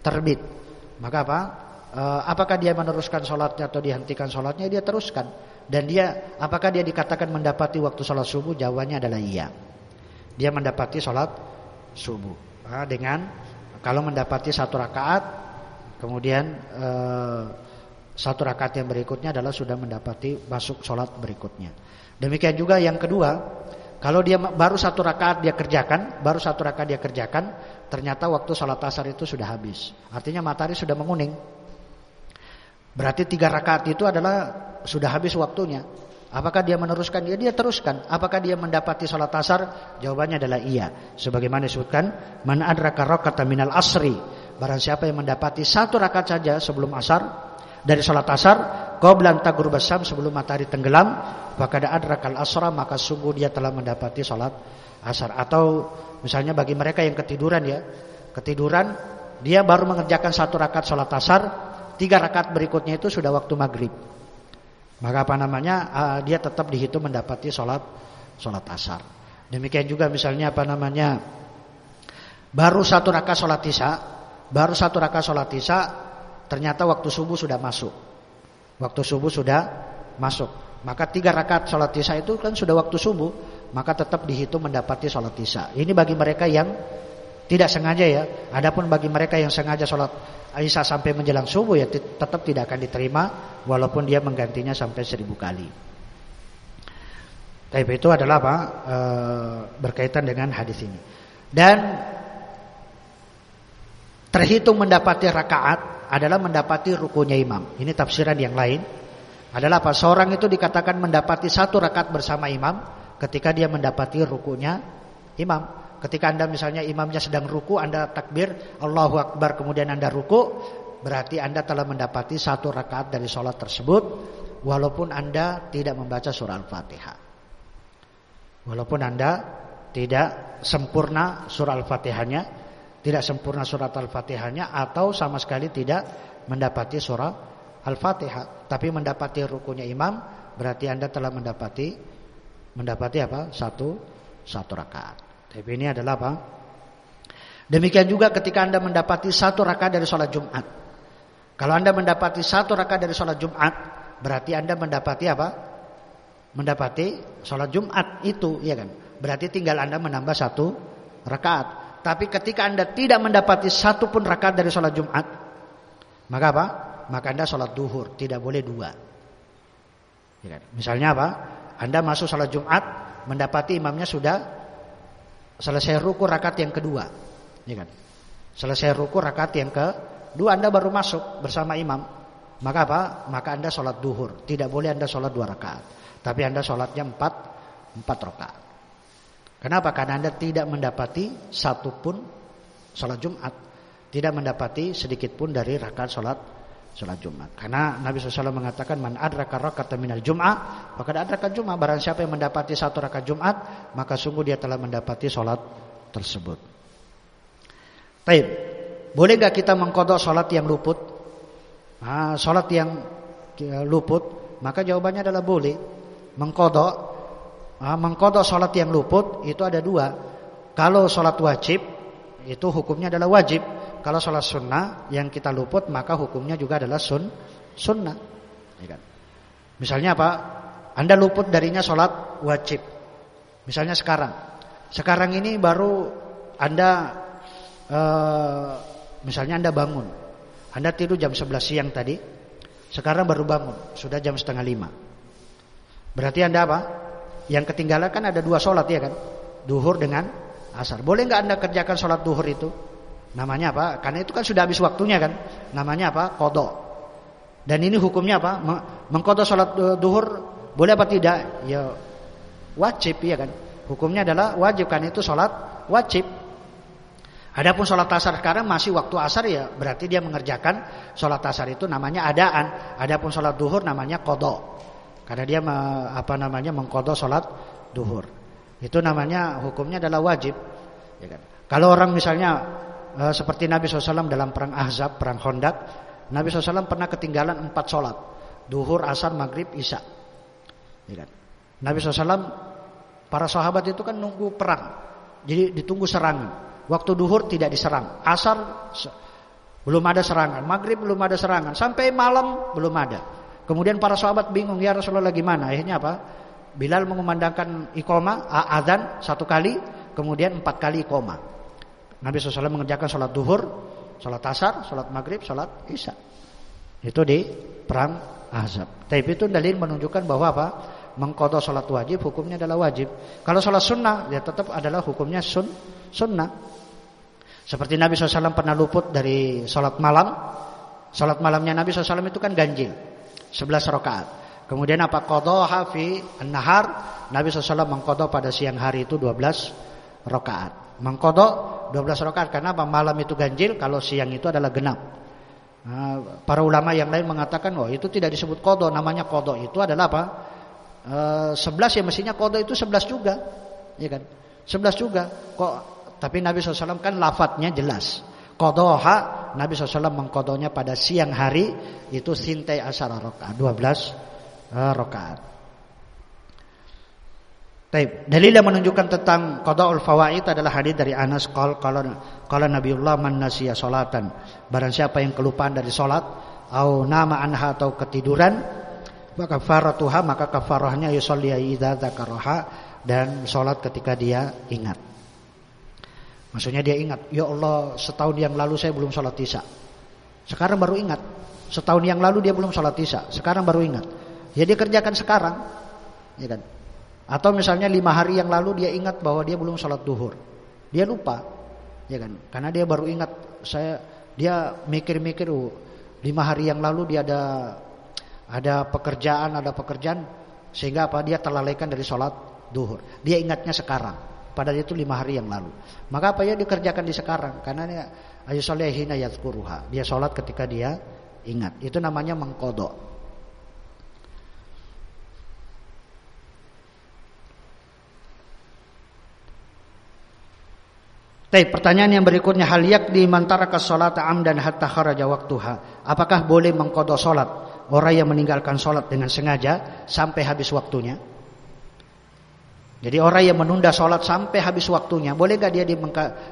terbit. Maka apa? E, apakah dia meneruskan sholatnya atau dihentikan sholatnya? Dia teruskan. dan dia apakah dia dikatakan mendapati waktu sholat subuh? Jawabannya adalah iya. Dia mendapati sholat subuh nah, dengan kalau mendapati satu rakaat, kemudian eh, satu rakaat yang berikutnya adalah sudah mendapati masuk sholat berikutnya. Demikian juga yang kedua, kalau dia baru satu rakaat dia kerjakan, baru satu rakaat dia kerjakan, ternyata waktu sholat asar itu sudah habis. Artinya matahari sudah menguning. Berarti tiga rakaat itu adalah sudah habis waktunya. Apakah dia meneruskan? Ya dia teruskan. Apakah dia mendapati salat asar? Jawabannya adalah iya. Sebagaimana disebutkan, man adraka rakata minal asri. Barang siapa yang mendapati satu rakaat saja sebelum asar dari salat asar, qablan tagur basam sebelum matahari tenggelam, maka ada adrakal asra maka sungguh dia telah mendapati salat asar. Atau misalnya bagi mereka yang ketiduran ya, ketiduran dia baru mengerjakan satu rakaat salat asar, tiga rakaat berikutnya itu sudah waktu maghrib. Maka apa namanya dia tetap dihitung mendapati sholat sholat asar. Demikian juga misalnya apa namanya baru satu rakaat sholat isya, baru satu rakaat sholat isya, ternyata waktu subuh sudah masuk. Waktu subuh sudah masuk. Maka tiga rakaat sholat isya itu kan sudah waktu subuh, maka tetap dihitung mendapati sholat isya. Ini bagi mereka yang tidak sengaja ya. Adapun bagi mereka yang sengaja sholat Aisyah sampai menjelang subuh ya tetap tidak akan diterima walaupun dia menggantinya sampai seribu kali. Tapi itu adalah apa? E, berkaitan dengan hadis ini. Dan terhitung mendapati rakaat adalah mendapati rukunya imam. Ini tafsiran yang lain. Adalah apa? Seorang itu dikatakan mendapati satu rakaat bersama imam ketika dia mendapati rukunya imam. Ketika Anda misalnya imamnya sedang ruku, Anda takbir, Allahu Akbar, kemudian Anda ruku, berarti Anda telah mendapati satu rakaat dari sholat tersebut, walaupun Anda tidak membaca surah Al-Fatihah. Walaupun Anda tidak sempurna surah Al-Fatihahnya, tidak sempurna surat Al-Fatihahnya, atau sama sekali tidak mendapati surah Al-Fatihah, tapi mendapati rukunya imam, berarti Anda telah mendapati mendapati apa? Satu satu rakaat. Tapi ini adalah apa? Demikian juga ketika Anda mendapati satu rakaat dari sholat Jumat. Kalau Anda mendapati satu rakaat dari sholat Jumat, berarti Anda mendapati apa? Mendapati sholat Jumat itu, ya kan? Berarti tinggal Anda menambah satu rakaat. Tapi ketika Anda tidak mendapati satu pun rakaat dari sholat Jumat, maka apa? Maka Anda sholat duhur, tidak boleh dua. Ya kan? Misalnya apa? Anda masuk sholat Jumat, mendapati imamnya sudah Selesai ruku rakaat yang kedua. Ya kan? Selesai ruku rakaat yang kedua Anda baru masuk bersama imam. Maka apa? Maka Anda sholat duhur. Tidak boleh Anda sholat dua rakaat. Tapi Anda sholatnya empat, empat rakaat. Kenapa? Karena Anda tidak mendapati satu pun sholat Jumat. Tidak mendapati sedikit pun dari rakaat sholat sholat Jumat. Karena Nabi SAW mengatakan man adraka rakata minal Jum'ah, maka adraka Jum'ah. Barang siapa yang mendapati satu rakaat Jumat, maka sungguh dia telah mendapati sholat tersebut. Baik. Boleh nggak kita mengkodok sholat yang luput? Nah, sholat yang luput, maka jawabannya adalah boleh. Mengkodok, nah, mengkodok sholat yang luput itu ada dua. Kalau sholat wajib, itu hukumnya adalah wajib. Kalau sholat sunnah yang kita luput maka hukumnya juga adalah sun sunnah. Ya kan? Misalnya apa? Anda luput darinya sholat wajib. Misalnya sekarang, sekarang ini baru Anda, uh, misalnya Anda bangun, Anda tidur jam 11 siang tadi, sekarang baru bangun, sudah jam setengah lima. Berarti Anda apa? Yang ketinggalan kan ada dua sholat ya kan? Duhur dengan asar. Boleh nggak Anda kerjakan sholat duhur itu? Namanya apa? Karena itu kan sudah habis waktunya kan. Namanya apa? Kodok. Dan ini hukumnya apa? Mengkodok sholat duhur boleh apa tidak? Ya wajib ya kan. Hukumnya adalah wajib kan itu sholat wajib. Adapun sholat asar sekarang masih waktu asar ya berarti dia mengerjakan sholat asar itu namanya adaan. Adapun sholat duhur namanya kodok. Karena dia apa namanya mengkodok sholat duhur. Itu namanya hukumnya adalah wajib. Ya kan? Kalau orang misalnya Eh, seperti Nabi SAW dalam perang Ahzab, perang Hondak, Nabi SAW pernah ketinggalan empat sholat, duhur, asar, maghrib, isya. Ya kan? Nabi SAW, para sahabat itu kan nunggu perang, jadi ditunggu serangan. Waktu duhur tidak diserang, asar belum ada serangan, maghrib belum ada serangan, sampai malam belum ada. Kemudian para sahabat bingung, ya Rasulullah gimana? Akhirnya apa? Bilal mengumandangkan ikoma, azan satu kali, kemudian empat kali ikoma. Nabi SAW mengerjakan sholat duhur, sholat asar, sholat maghrib, sholat isya. Itu di perang azab. Tapi itu dalil menunjukkan bahwa apa? Mengkodok sholat wajib hukumnya adalah wajib. Kalau sholat sunnah ya tetap adalah hukumnya sun, sunnah. Seperti Nabi SAW pernah luput dari sholat malam. Sholat malamnya Nabi SAW itu kan ganjil. 11 rakaat. Kemudian apa qadha fi an-nahar? Nabi SAW mengqadha pada siang hari itu 12 rakaat. Mengqadha 12 rakaat karena apa? Malam itu ganjil, kalau siang itu adalah genap. Nah, para ulama yang lain mengatakan, oh itu tidak disebut qadha, namanya qadha itu adalah apa? E, 11 ya mestinya qadha itu 11 juga. Ya kan? 11 juga. Kok tapi Nabi SAW kan lafadznya jelas. Kodoha Nabi SAW mengkodohnya pada siang hari itu sintai asara rokaat 12 uh, rokaat. Taib. Dalil yang menunjukkan tentang qadaul fawaid adalah hadis dari Anas qol qala qala Nabiullah man nasiya salatan. Barang siapa yang kelupaan dari salat au nama anha atau ketiduran maka kafaratuha maka kafarahnya yusolli idza dzakaraha dan salat ketika dia ingat. Maksudnya dia ingat, ya Allah setahun yang lalu saya belum sholat isya. Sekarang baru ingat. Setahun yang lalu dia belum sholat isya. Sekarang baru ingat. Ya dia kerjakan sekarang. Ya kan? Atau misalnya lima hari yang lalu dia ingat bahwa dia belum sholat duhur. Dia lupa. Ya kan? Karena dia baru ingat. Saya dia mikir-mikir oh, lima hari yang lalu dia ada ada pekerjaan, ada pekerjaan sehingga apa dia terlalaikan dari sholat duhur. Dia ingatnya sekarang. Padahal itu lima hari yang lalu. Maka apa ya dikerjakan di sekarang? Karena ayu solehina yadkuruha. Dia sholat ketika dia ingat. Itu namanya mengkodok. Tapi pertanyaan yang berikutnya hal di mantara ke am dan hatta kharaja waktuha. Apakah boleh mengkodok sholat orang yang meninggalkan sholat dengan sengaja sampai habis waktunya? Jadi orang yang menunda sholat sampai habis waktunya, boleh gak dia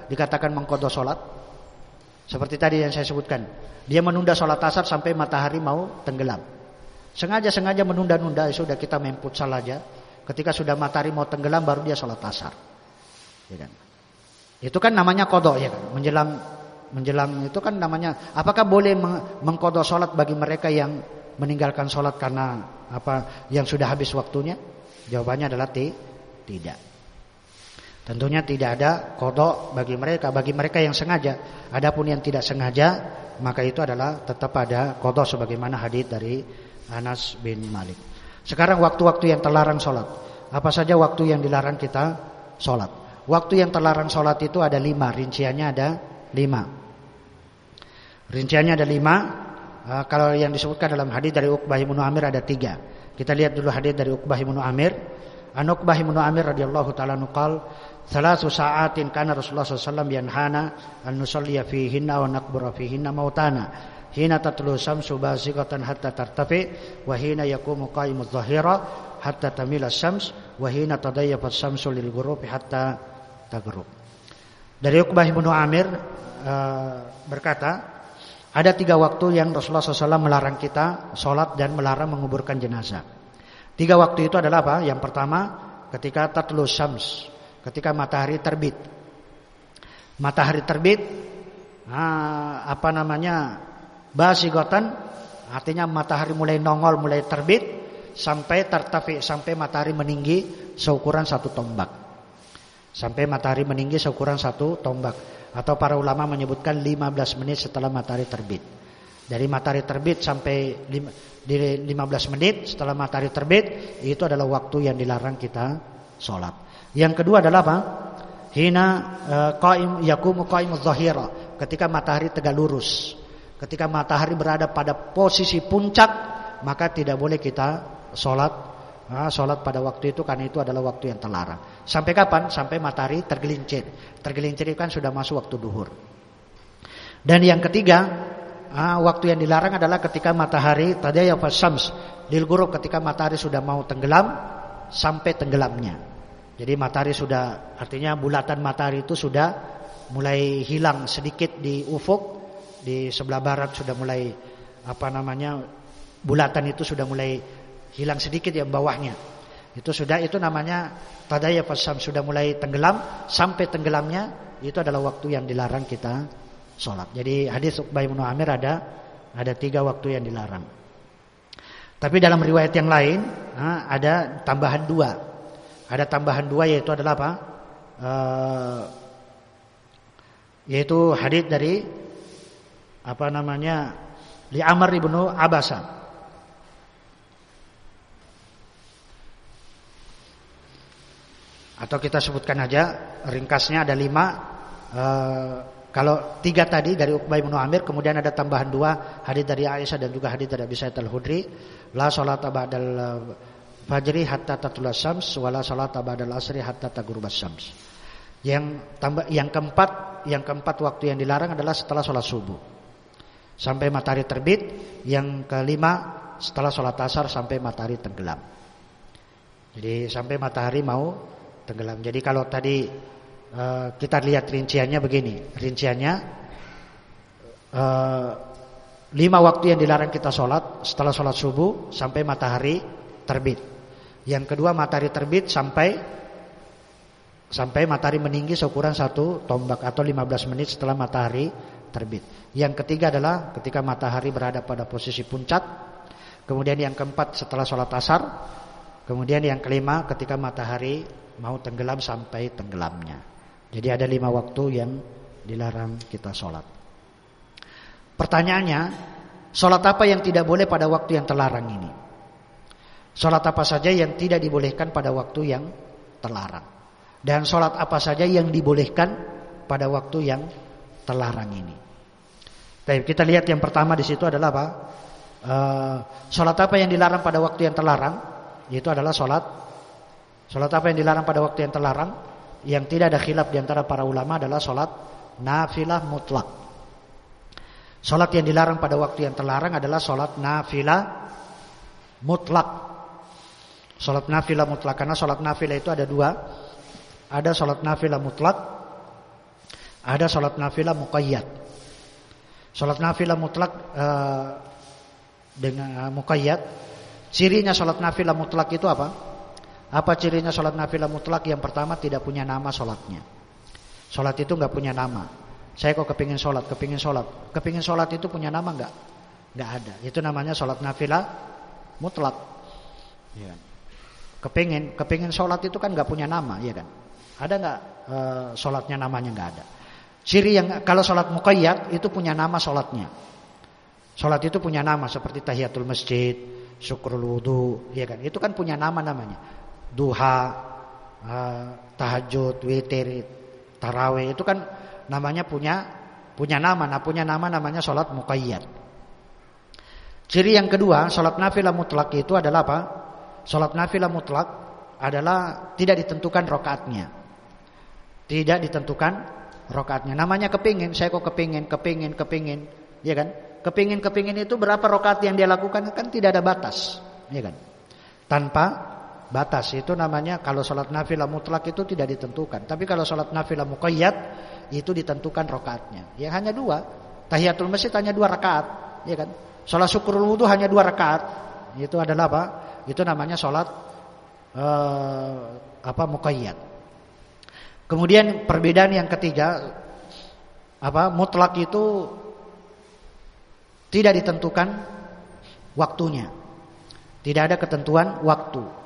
dikatakan mengkodok sholat? Seperti tadi yang saya sebutkan, dia menunda sholat asar sampai matahari mau tenggelam. Sengaja-sengaja menunda-nunda, ya sudah kita memput aja. Ketika sudah matahari mau tenggelam, baru dia sholat asar. Ya kan? Itu kan namanya kodok ya kan? Menjelang menjelang itu kan namanya. Apakah boleh mengkodok sholat bagi mereka yang meninggalkan sholat karena apa yang sudah habis waktunya? Jawabannya adalah T. Tidak. Tentunya tidak ada kodok bagi mereka, bagi mereka yang sengaja. Adapun yang tidak sengaja, maka itu adalah tetap ada kodok sebagaimana hadis dari Anas bin Malik. Sekarang waktu-waktu yang terlarang sholat. Apa saja waktu yang dilarang kita sholat? Waktu yang terlarang sholat itu ada lima, rinciannya ada lima. Rinciannya ada lima. Uh, kalau yang disebutkan dalam hadis dari Uqbah bin Amir ada tiga. Kita lihat dulu hadis dari Uqbah bin Amir. An Uqbah Amir radhiyallahu taala nuqal Salasu sa'atin kana Rasulullah sallallahu yanhana an nusalliya fihinna wa naqbura fihinna mautana hina tatlu samsu baziqatan hatta tartafi wa hina yaqumu qaimu dhahira hatta tamila syams wa hina tadayyafa samsu lil hatta taghrub Dari Uqbah bin Amir uh, berkata ada tiga waktu yang Rasulullah SAW melarang kita sholat dan melarang menguburkan jenazah. Tiga waktu itu adalah apa? Yang pertama ketika tatlu syams, ketika matahari terbit. Matahari terbit, apa namanya? Basigotan, artinya matahari mulai nongol, mulai terbit sampai tertafi, sampai matahari meninggi seukuran satu tombak. Sampai matahari meninggi seukuran satu tombak atau para ulama menyebutkan 15 menit setelah matahari terbit. Dari matahari terbit sampai di 15 menit setelah matahari terbit itu adalah waktu yang dilarang kita sholat. Yang kedua adalah apa? Hina uh, qaim yakumu qaimuz zahira, ketika matahari tegak lurus. Ketika matahari berada pada posisi puncak, maka tidak boleh kita sholat nah, sholat pada waktu itu karena itu adalah waktu yang terlarang. Sampai kapan? Sampai matahari tergelincir. Tergelincir kan sudah masuk waktu duhur. Dan yang ketiga, Ah, waktu yang dilarang adalah ketika matahari tadaya fasams lil ketika matahari sudah mau tenggelam sampai tenggelamnya. Jadi matahari sudah artinya bulatan matahari itu sudah mulai hilang sedikit di ufuk di sebelah barat sudah mulai apa namanya bulatan itu sudah mulai hilang sedikit ya bawahnya. Itu sudah itu namanya tadaya fasam sudah mulai tenggelam sampai tenggelamnya itu adalah waktu yang dilarang kita sholat. Jadi hadis Uqbah bin Amir ada ada tiga waktu yang dilarang. Tapi dalam riwayat yang lain ada tambahan dua. Ada tambahan dua yaitu adalah apa? Uh, yaitu hadis dari apa namanya Li Amr ibnu Abasa. Atau kita sebutkan aja ringkasnya ada lima. Uh, kalau tiga tadi dari Uqbah bin Amir, kemudian ada tambahan dua hadis dari Aisyah dan juga hadis dari Abi Sa'id al-Hudri. La salata ba'dal fajri hatta tatula syams wala salata ba'dal asri hatta taghrubas syams. Yang tambah yang keempat, yang keempat waktu yang dilarang adalah setelah sholat subuh sampai matahari terbit. Yang kelima setelah sholat asar sampai matahari tenggelam. Jadi sampai matahari mau tenggelam. Jadi kalau tadi uh, kita lihat rinciannya begini, rinciannya uh, lima waktu yang dilarang kita sholat setelah sholat subuh sampai matahari terbit. Yang kedua matahari terbit sampai sampai matahari meninggi seukuran satu tombak atau 15 menit setelah matahari terbit. Yang ketiga adalah ketika matahari berada pada posisi puncak. Kemudian yang keempat setelah sholat asar. Kemudian yang kelima ketika matahari mau tenggelam sampai tenggelamnya. Jadi ada lima waktu yang dilarang kita sholat. Pertanyaannya, sholat apa yang tidak boleh pada waktu yang terlarang ini? Sholat apa saja yang tidak dibolehkan pada waktu yang terlarang? Dan sholat apa saja yang dibolehkan pada waktu yang terlarang ini? Baik, kita lihat yang pertama di situ adalah apa? Uh, sholat apa yang dilarang pada waktu yang terlarang? Yaitu adalah sholat Sholat apa yang dilarang pada waktu yang terlarang? Yang tidak ada khilaf di antara para ulama adalah sholat nafilah mutlak. Sholat yang dilarang pada waktu yang terlarang adalah sholat nafilah mutlak. Sholat nafilah mutlak karena sholat nafilah itu ada dua. Ada sholat nafilah mutlak, ada sholat nafilah muqayyad. Sholat nafilah mutlak uh, dengan uh, muqayyad, cirinya sholat nafilah mutlak itu apa? Apa cirinya sholat nafilah mutlak? Yang pertama tidak punya nama sholatnya. Sholat itu nggak punya nama. Saya kok kepingin sholat, kepingin sholat, kepingin sholat itu punya nama nggak? Nggak ada. Itu namanya sholat nafilah mutlak. Ya. Kepingin, kepingin sholat itu kan nggak punya nama, ya kan? Ada nggak e, sholatnya namanya nggak ada. Ciri yang kalau sholat muqayyad itu punya nama sholatnya. Sholat itu punya nama seperti tahiyatul masjid, syukur wudhu, ya kan? Itu kan punya nama namanya duha, uh, tahajud, witir, tarawih itu kan namanya punya punya nama, nah punya nama namanya sholat muqayyad. Ciri yang kedua, sholat nafilah mutlak itu adalah apa? Sholat nafilah mutlak adalah tidak ditentukan rokaatnya. Tidak ditentukan rokaatnya. Namanya kepingin, saya kok kepingin, kepingin, kepingin, ya kan? Kepingin, kepingin itu berapa rokaat yang dia lakukan kan tidak ada batas, ya kan? Tanpa batas itu namanya kalau sholat nafilah mutlak itu tidak ditentukan. Tapi kalau sholat nafilah muqayyad itu ditentukan rokaatnya. Ya hanya dua. Tahiyatul masjid hanya dua rakaat, ya kan? Sholat syukurul wudhu hanya dua rakaat. Itu adalah apa? Itu namanya sholat uh, apa muqayyad. Kemudian perbedaan yang ketiga apa mutlak itu tidak ditentukan waktunya. Tidak ada ketentuan waktu.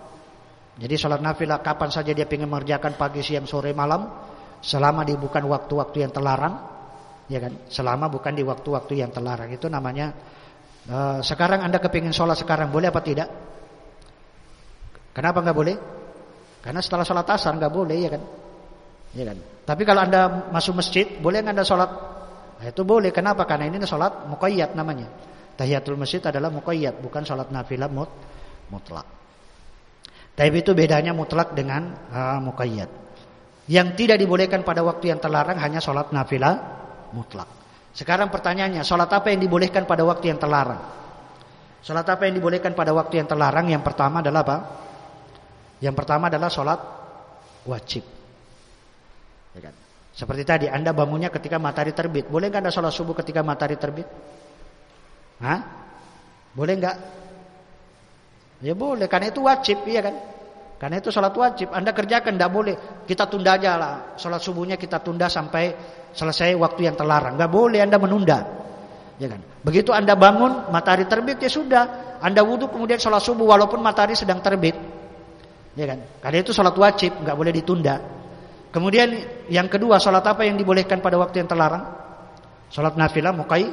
Jadi sholat nafilah kapan saja dia ingin mengerjakan pagi, siang, sore, malam, selama di bukan waktu-waktu yang terlarang, ya kan? Selama bukan di waktu-waktu yang terlarang itu namanya. Uh, sekarang anda kepingin sholat sekarang boleh apa tidak? Kenapa nggak boleh? Karena setelah sholat asar nggak boleh, ya kan? Ya kan? Tapi kalau anda masuk masjid, boleh nggak anda sholat? Nah, itu boleh. Kenapa? Karena ini sholat muqayyad namanya. Tahiyatul masjid adalah muqayyad, bukan sholat nafilah mut, mutlak. Tapi itu bedanya mutlak dengan uh, muqayyad. Yang tidak dibolehkan pada waktu yang terlarang hanya sholat nafilah mutlak. Sekarang pertanyaannya, sholat apa yang dibolehkan pada waktu yang terlarang? Sholat apa yang dibolehkan pada waktu yang terlarang? Yang pertama adalah apa? Yang pertama adalah sholat wajib. Ya kan? Seperti tadi, anda bangunnya ketika matahari terbit. Boleh nggak anda sholat subuh ketika matahari terbit? Hah? Boleh nggak? Ya boleh, karena itu wajib, iya kan? Karena itu sholat wajib. Anda kerjakan, tidak boleh. Kita tunda aja lah. Sholat subuhnya kita tunda sampai selesai waktu yang terlarang. Gak boleh Anda menunda. Ya kan? Begitu Anda bangun, matahari terbit, ya sudah. Anda wudhu kemudian sholat subuh walaupun matahari sedang terbit. Ya kan? Karena itu sholat wajib, nggak boleh ditunda. Kemudian yang kedua, sholat apa yang dibolehkan pada waktu yang terlarang? Sholat nafilah mukai,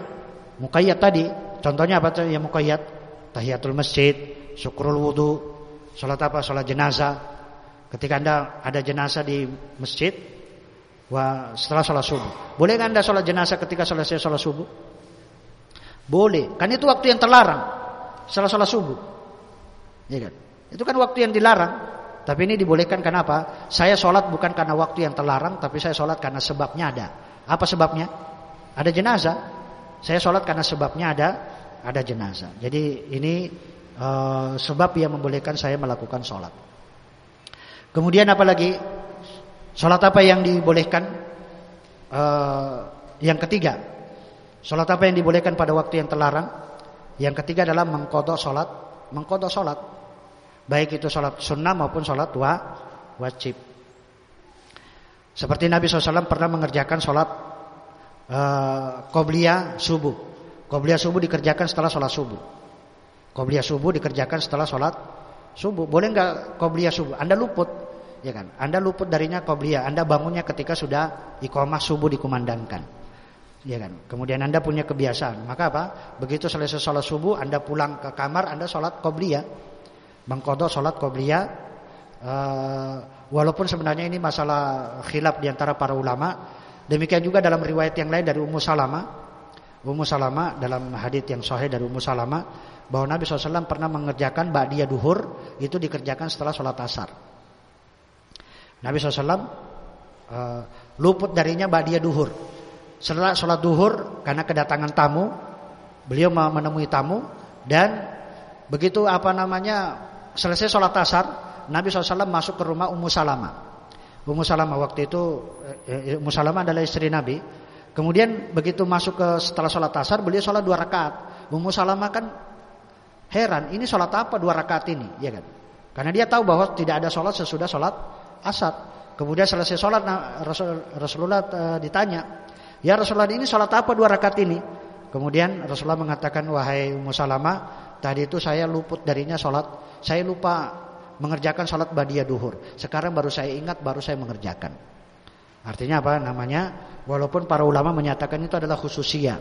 mukayyat tadi. Contohnya apa yang mukayyat? Tahiyatul masjid, syukrul wudhu, Sholat apa? Sholat jenazah. Ketika anda ada jenazah di masjid, wah, setelah sholat subuh. Boleh anda sholat jenazah ketika selesai sholat subuh? Boleh. Kan itu waktu yang terlarang. Setelah sholat subuh. Ya kan? Itu kan waktu yang dilarang. Tapi ini dibolehkan kenapa? Saya sholat bukan karena waktu yang terlarang, tapi saya sholat karena sebabnya ada. Apa sebabnya? Ada jenazah. Saya sholat karena sebabnya ada ada jenazah. Jadi ini uh, sebab yang membolehkan saya melakukan sholat. Kemudian apalagi sholat apa yang dibolehkan? Uh, yang ketiga, sholat apa yang dibolehkan pada waktu yang terlarang? Yang ketiga adalah mengkodok sholat, mengkodok sholat, baik itu sholat sunnah maupun sholat wa, wajib. Seperti Nabi SAW pernah mengerjakan sholat uh, qobliyah subuh. Qobliyah subuh dikerjakan setelah sholat subuh. Qobliyah subuh dikerjakan setelah sholat subuh. Boleh nggak qobliyah subuh? Anda luput, ya kan? Anda luput darinya qobliyah. Anda bangunnya ketika sudah iqamah subuh dikumandangkan. Ya kan? Kemudian Anda punya kebiasaan. Maka apa? Begitu selesai sholat subuh, Anda pulang ke kamar, Anda sholat qobliyah. Mengkodok sholat qobliyah. Uh, walaupun sebenarnya ini masalah khilaf di antara para ulama. Demikian juga dalam riwayat yang lain dari Ummu Salama. Ummu Salama dalam hadits yang sahih dari Ummu Salama bahwa Nabi SAW pernah mengerjakan ba'diyah duhur itu dikerjakan setelah sholat asar. Nabi SAW uh, eh, luput darinya ba'diyah duhur. Setelah sholat duhur karena kedatangan tamu, beliau menemui tamu dan begitu apa namanya selesai sholat asar, Nabi SAW masuk ke rumah Ummu Salama. Ummu Salama waktu itu eh, Ummu Salama adalah istri Nabi. Kemudian begitu masuk ke setelah sholat asar, beliau sholat dua rakaat. Ummu Salama kan Heran, ini sholat apa dua rakaat ini? Ya kan? Karena dia tahu bahwa tidak ada sholat sesudah sholat asar. Kemudian selesai sholat Rasulullah eh, ditanya, ya Rasulullah ini sholat apa dua rakaat ini? Kemudian Rasulullah mengatakan, wahai Ummu Salamah, tadi itu saya luput darinya sholat, saya lupa mengerjakan sholat badiyah duhur. Sekarang baru saya ingat, baru saya mengerjakan. Artinya apa? Namanya, walaupun para ulama menyatakan itu adalah khususia.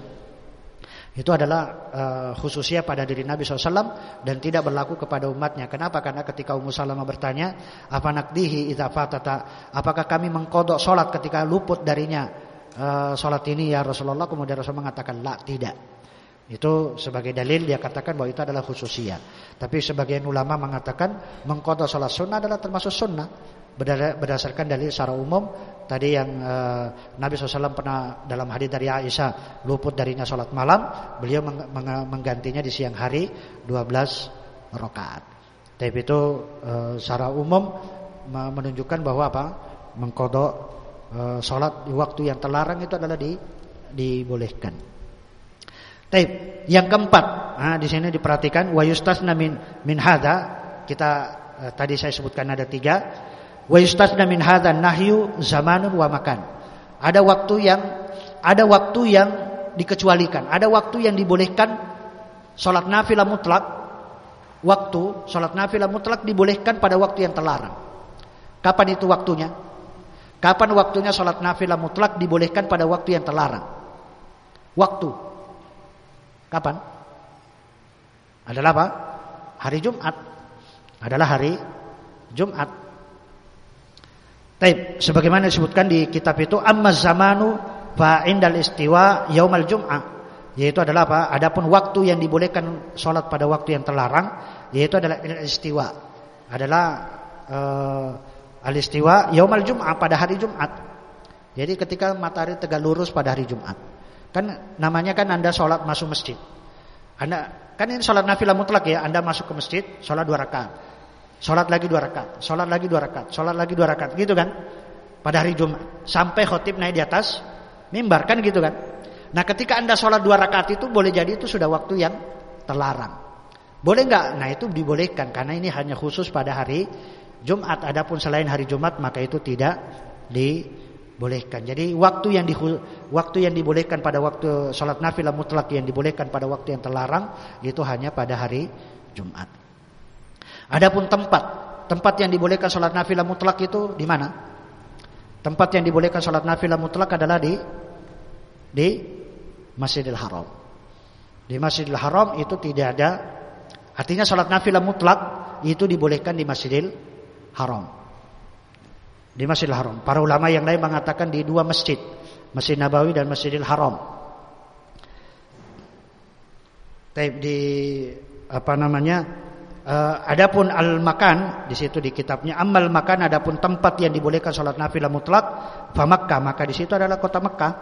Itu adalah uh, khususnya pada diri Nabi SAW dan tidak berlaku kepada umatnya. Kenapa? Karena ketika Ummu Salamah bertanya, apa nakdihi fatata? Apakah kami mengkodok solat ketika luput darinya uh, solat ini ya Rasulullah? Kemudian Rasul mengatakan, la tidak. Itu sebagai dalil dia katakan bahwa itu adalah khususnya. Tapi sebagian ulama mengatakan mengkodok solat sunnah adalah termasuk sunnah berdasarkan dalil secara umum tadi yang uh, Nabi SAW pernah dalam hadis dari Aisyah luput darinya sholat malam beliau meng meng menggantinya di siang hari 12 rakaat. Tapi itu uh, secara umum menunjukkan bahwa apa mengkodok uh, sholat di waktu yang terlarang itu adalah di, dibolehkan. Taib. Yang keempat, nah, di sini diperhatikan wa yustasna min min hada kita uh, tadi saya sebutkan ada tiga Wa yustasna min hadzal nahyu zamanun wa makan. Ada waktu yang ada waktu yang dikecualikan, ada waktu yang dibolehkan salat nafilah mutlak. Waktu salat nafilah mutlak dibolehkan pada waktu yang terlarang. Kapan itu waktunya? Kapan waktunya salat nafilah mutlak dibolehkan pada waktu yang terlarang? Waktu. Kapan? Adalah apa? Hari Jumat. Adalah hari Jumat. Taib, sebagaimana disebutkan di kitab itu amma zamanu fa indal istiwa yaumal jum'ah yaitu adalah apa? Adapun waktu yang dibolehkan sholat pada waktu yang terlarang yaitu adalah istiwa. Adalah uh, al-istiwa yaumal jum'ah pada hari Jumat. Jadi ketika matahari tegak lurus pada hari Jumat. Kan namanya kan Anda sholat masuk masjid. Anda kan ini sholat nafilah mutlak ya, Anda masuk ke masjid, sholat dua rakaat. Sholat lagi dua rakaat, sholat lagi dua rakaat, sholat lagi dua rakaat, gitu kan? Pada hari Jumat sampai khotib naik di atas mimbar kan gitu kan? Nah ketika anda sholat dua rakaat itu boleh jadi itu sudah waktu yang terlarang. Boleh nggak? Nah itu dibolehkan karena ini hanya khusus pada hari Jumat. Adapun selain hari Jumat maka itu tidak dibolehkan. Jadi waktu yang di, waktu yang dibolehkan pada waktu sholat nafilah mutlak yang dibolehkan pada waktu yang terlarang itu hanya pada hari Jumat. Adapun tempat, tempat yang dibolehkan sholat nafilah mutlak itu di mana? Tempat yang dibolehkan sholat nafilah mutlak adalah di di Masjidil Haram. Di Masjidil Haram itu tidak ada Artinya sholat nafilah mutlak itu dibolehkan di Masjidil Haram. Di Masjidil Haram. Para ulama yang lain mengatakan di dua masjid, Masjid Nabawi dan Masjidil Haram. Di apa namanya? Uh, adapun al-makan di situ di kitabnya amal makan adapun tempat yang dibolehkan sholat nafilah mutlak fa Makkah maka di situ adalah kota Makkah.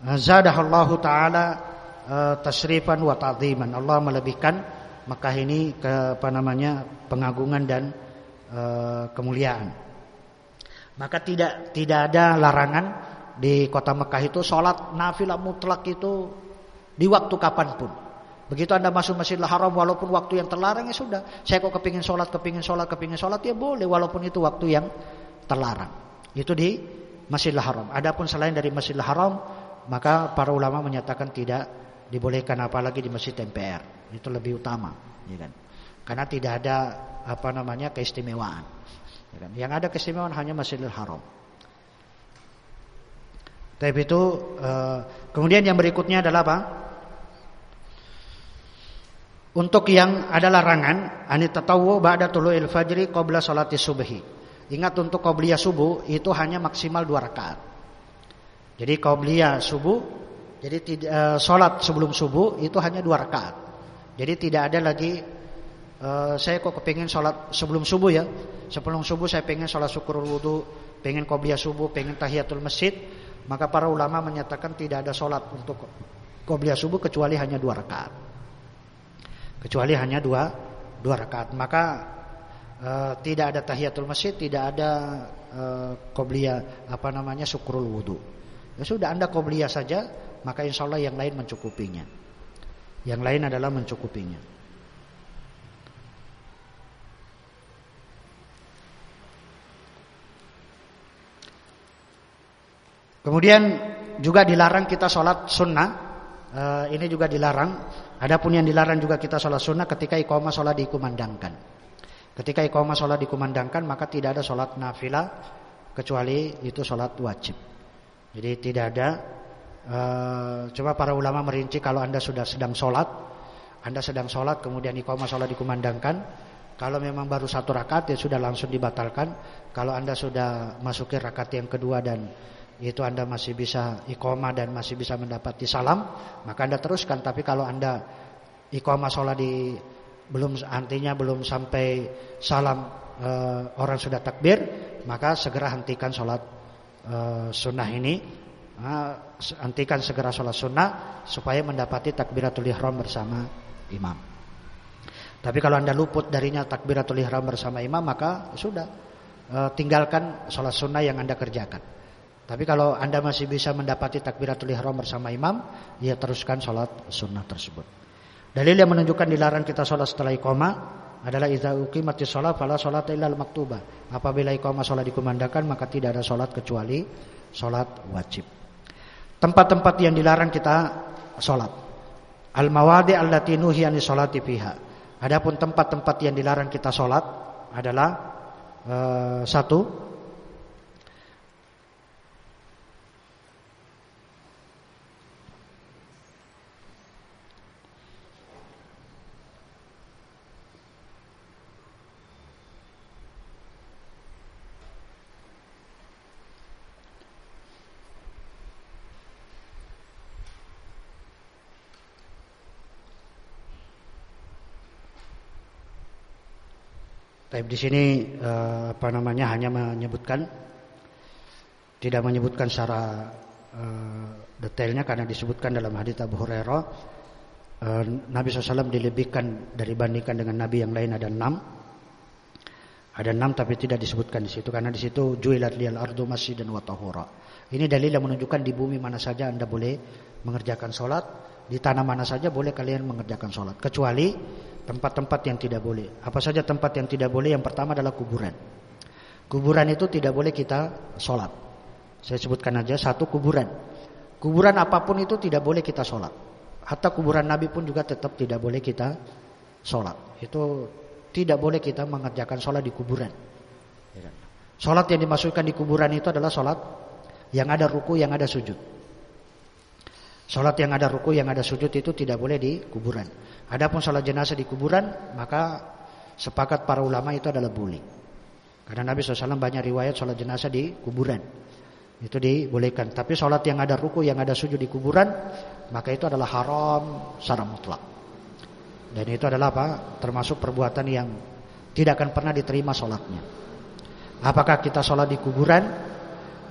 Zadahallahu taala uh, tasrifan wa ta'ziman. Allah melebihkan Mekah ini ke apa namanya pengagungan dan e, kemuliaan. Maka tidak tidak ada larangan di kota Mekah itu sholat nafilah mutlak itu di waktu kapan pun. Begitu anda masuk Masjidil Haram walaupun waktu yang terlarang ya sudah. Saya kok kepingin sholat, kepingin sholat, kepingin sholat ya boleh walaupun itu waktu yang terlarang. Itu di Masjidil Haram. Adapun selain dari Masjidil Haram maka para ulama menyatakan tidak dibolehkan apalagi di Masjid MPR. Itu lebih utama, ya kan? Karena tidak ada apa namanya keistimewaan. Ya kan? Yang ada keistimewaan hanya Masjidil Haram. Tapi itu eh, kemudian yang berikutnya adalah apa? Untuk yang ada larangan ani tatawu ba'da tulu'il fajri qabla salati subhi. Ingat untuk qabliyah subuh itu hanya maksimal dua rakaat. Jadi qabliyah subuh jadi tidak, salat sebelum subuh itu hanya dua rakaat. Jadi tidak ada lagi uh, saya kok kepingin sholat sebelum subuh ya. Sebelum subuh saya pengen sholat syukur wudhu, pengen qobliyah subuh, pengen tahiyatul masjid. Maka para ulama menyatakan tidak ada sholat untuk qobliyah subuh kecuali hanya dua rakaat. Kecuali hanya dua dua rakaat. Maka uh, tidak ada tahiyatul masjid, tidak ada uh, qobliyah apa namanya syukurul wudhu. Ya sudah anda qobliyah saja, maka insya Allah yang lain mencukupinya. Yang lain adalah mencukupinya. Kemudian juga dilarang kita sholat sunnah. E, ini juga dilarang. Adapun yang dilarang juga kita sholat sunnah ketika iqamah sholat dikumandangkan. Ketika iqamah sholat dikumandangkan maka tidak ada sholat nafilah kecuali itu sholat wajib. Jadi tidak ada Uh, coba para ulama merinci kalau anda sudah sedang sholat, anda sedang sholat kemudian iqamah sholat dikumandangkan, kalau memang baru satu rakaat ya sudah langsung dibatalkan. Kalau anda sudah masuki rakaat yang kedua dan itu anda masih bisa iqamah dan masih bisa mendapati salam, maka anda teruskan. Tapi kalau anda iqamah sholat di belum artinya belum sampai salam uh, orang sudah takbir, maka segera hentikan sholat uh, sunnah ini hentikan segera sholat sunnah supaya mendapati takbiratul ihram bersama imam. Tapi kalau anda luput darinya takbiratul ihram bersama imam maka sudah e, tinggalkan sholat sunnah yang anda kerjakan. Tapi kalau anda masih bisa mendapati takbiratul ihram bersama imam, ya teruskan sholat sunnah tersebut. Dalil yang menunjukkan dilarang kita sholat setelah iqamah adalah idza uqimatis shalah fala sholata illa al-maktubah. Apabila iqamah sholat dikumandangkan maka tidak ada sholat kecuali sholat wajib. Tempat-tempat yang dilarang kita sholat. Al-mawadi allati nuhiyani sholati fiha. Adapun tempat-tempat yang dilarang kita sholat adalah uh, satu Tapi di sini uh, apa namanya hanya menyebutkan tidak menyebutkan secara uh, detailnya karena disebutkan dalam hadis Abu Hurairah uh, Nabi SAW dilebihkan dari bandingkan dengan Nabi yang lain ada enam ada enam tapi tidak disebutkan di situ karena di situ juilat liyal ardu dan watahura. Ini dalil yang menunjukkan di bumi mana saja anda boleh mengerjakan sholat Di tanah mana saja boleh kalian mengerjakan sholat. Kecuali tempat-tempat yang tidak boleh. Apa saja tempat yang tidak boleh? Yang pertama adalah kuburan. Kuburan itu tidak boleh kita sholat. Saya sebutkan aja satu kuburan. Kuburan apa pun itu tidak boleh kita sholat. Hatta kuburan Nabi pun juga tetap tidak boleh kita sholat. Itu tidak boleh kita mengerjakan sholat di kuburan. Sholat yang dimasukkan di kuburan itu adalah sholat yang ada ruku, yang ada sujud. Sholat yang ada ruku, yang ada sujud itu tidak boleh di kuburan. Adapun sholat jenazah di kuburan, maka sepakat para ulama itu adalah boleh. Karena Nabi SAW banyak riwayat sholat jenazah di kuburan. Itu dibolehkan. Tapi sholat yang ada ruku, yang ada sujud di kuburan, maka itu adalah haram secara mutlak. Dan itu adalah apa? Termasuk perbuatan yang tidak akan pernah diterima sholatnya. Apakah kita sholat di kuburan?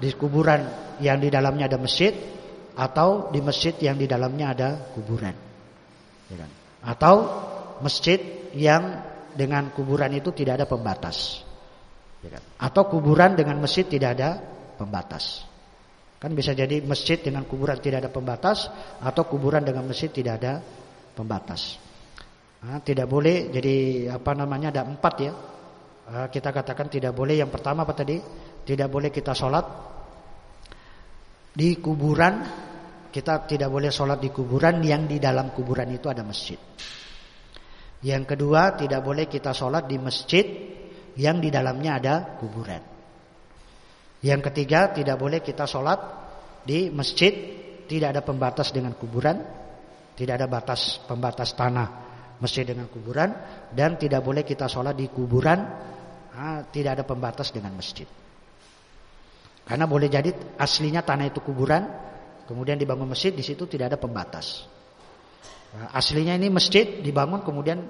Di kuburan yang di dalamnya ada masjid atau di masjid yang di dalamnya ada kuburan. Ya kan? Atau masjid yang dengan kuburan itu tidak ada pembatas. Ya kan? Atau kuburan dengan masjid tidak ada pembatas. Kan bisa jadi masjid dengan kuburan tidak ada pembatas atau kuburan dengan masjid tidak ada pembatas. Nah, tidak boleh jadi apa namanya ada empat ya. Ah, kita katakan tidak boleh yang pertama apa tadi? Tidak boleh kita sholat di kuburan kita tidak boleh sholat di kuburan yang di dalam kuburan itu ada masjid. Yang kedua, tidak boleh kita sholat di masjid yang di dalamnya ada kuburan. Yang ketiga, tidak boleh kita sholat di masjid tidak ada pembatas dengan kuburan, tidak ada batas pembatas tanah masjid dengan kuburan, dan tidak boleh kita sholat di kuburan tidak ada pembatas dengan masjid. Karena boleh jadi aslinya tanah itu kuburan, Kemudian dibangun masjid di situ tidak ada pembatas. Nah, aslinya ini masjid dibangun kemudian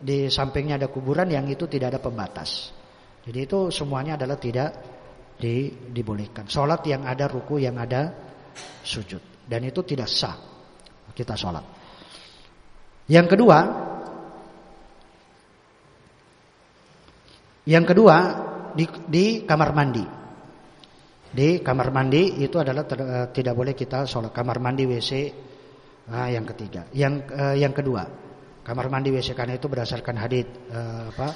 di sampingnya ada kuburan yang itu tidak ada pembatas. Jadi itu semuanya adalah tidak di, dibolehkan. Sholat yang ada ruku yang ada sujud dan itu tidak sah kita sholat. Yang kedua, yang kedua di, di kamar mandi. Di kamar mandi itu adalah ter, uh, tidak boleh kita sholat kamar mandi WC uh, yang ketiga. Yang uh, yang kedua, kamar mandi WC karena itu berdasarkan hadis uh, apa?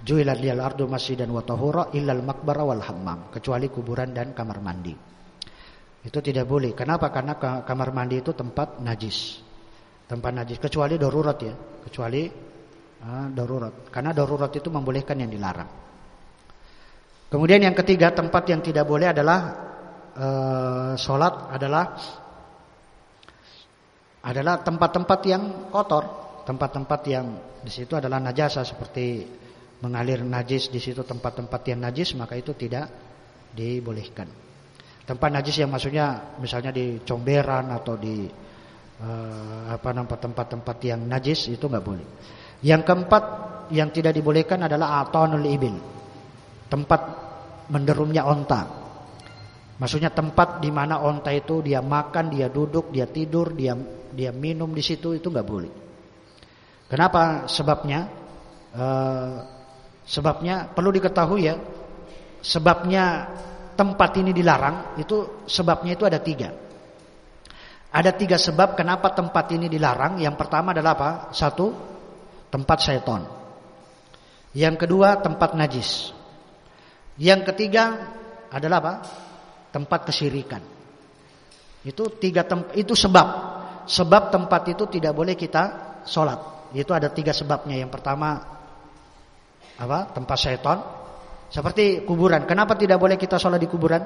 Ju'ilat liyal ardu masjidan wa tahura illal maqbara wal hammam, kecuali kuburan dan kamar mandi. Itu tidak boleh. Kenapa? Karena kamar mandi itu tempat najis. Tempat najis kecuali darurat ya, kecuali uh, darurat. Karena darurat itu membolehkan yang dilarang. Kemudian yang ketiga tempat yang tidak boleh adalah e, sholat adalah adalah tempat-tempat yang kotor, tempat-tempat yang di situ adalah najasa seperti mengalir najis di situ tempat-tempat yang najis maka itu tidak dibolehkan. Tempat najis yang maksudnya misalnya di comberan atau di e, apa nampak tempat-tempat yang najis itu nggak boleh. Yang keempat yang tidak dibolehkan adalah atonul ibil tempat menderumnya onta. Maksudnya tempat di mana onta itu dia makan, dia duduk, dia tidur, dia dia minum di situ itu nggak boleh. Kenapa? Sebabnya e, sebabnya perlu diketahui ya. Sebabnya tempat ini dilarang itu sebabnya itu ada tiga. Ada tiga sebab kenapa tempat ini dilarang. Yang pertama adalah apa? Satu, tempat syaitan. Yang kedua, tempat najis. Yang ketiga adalah apa? Tempat kesyirikan. Itu tiga tempat itu sebab. Sebab tempat itu tidak boleh kita sholat. Itu ada tiga sebabnya. Yang pertama apa? Tempat syaitan. Seperti kuburan. Kenapa tidak boleh kita sholat di kuburan?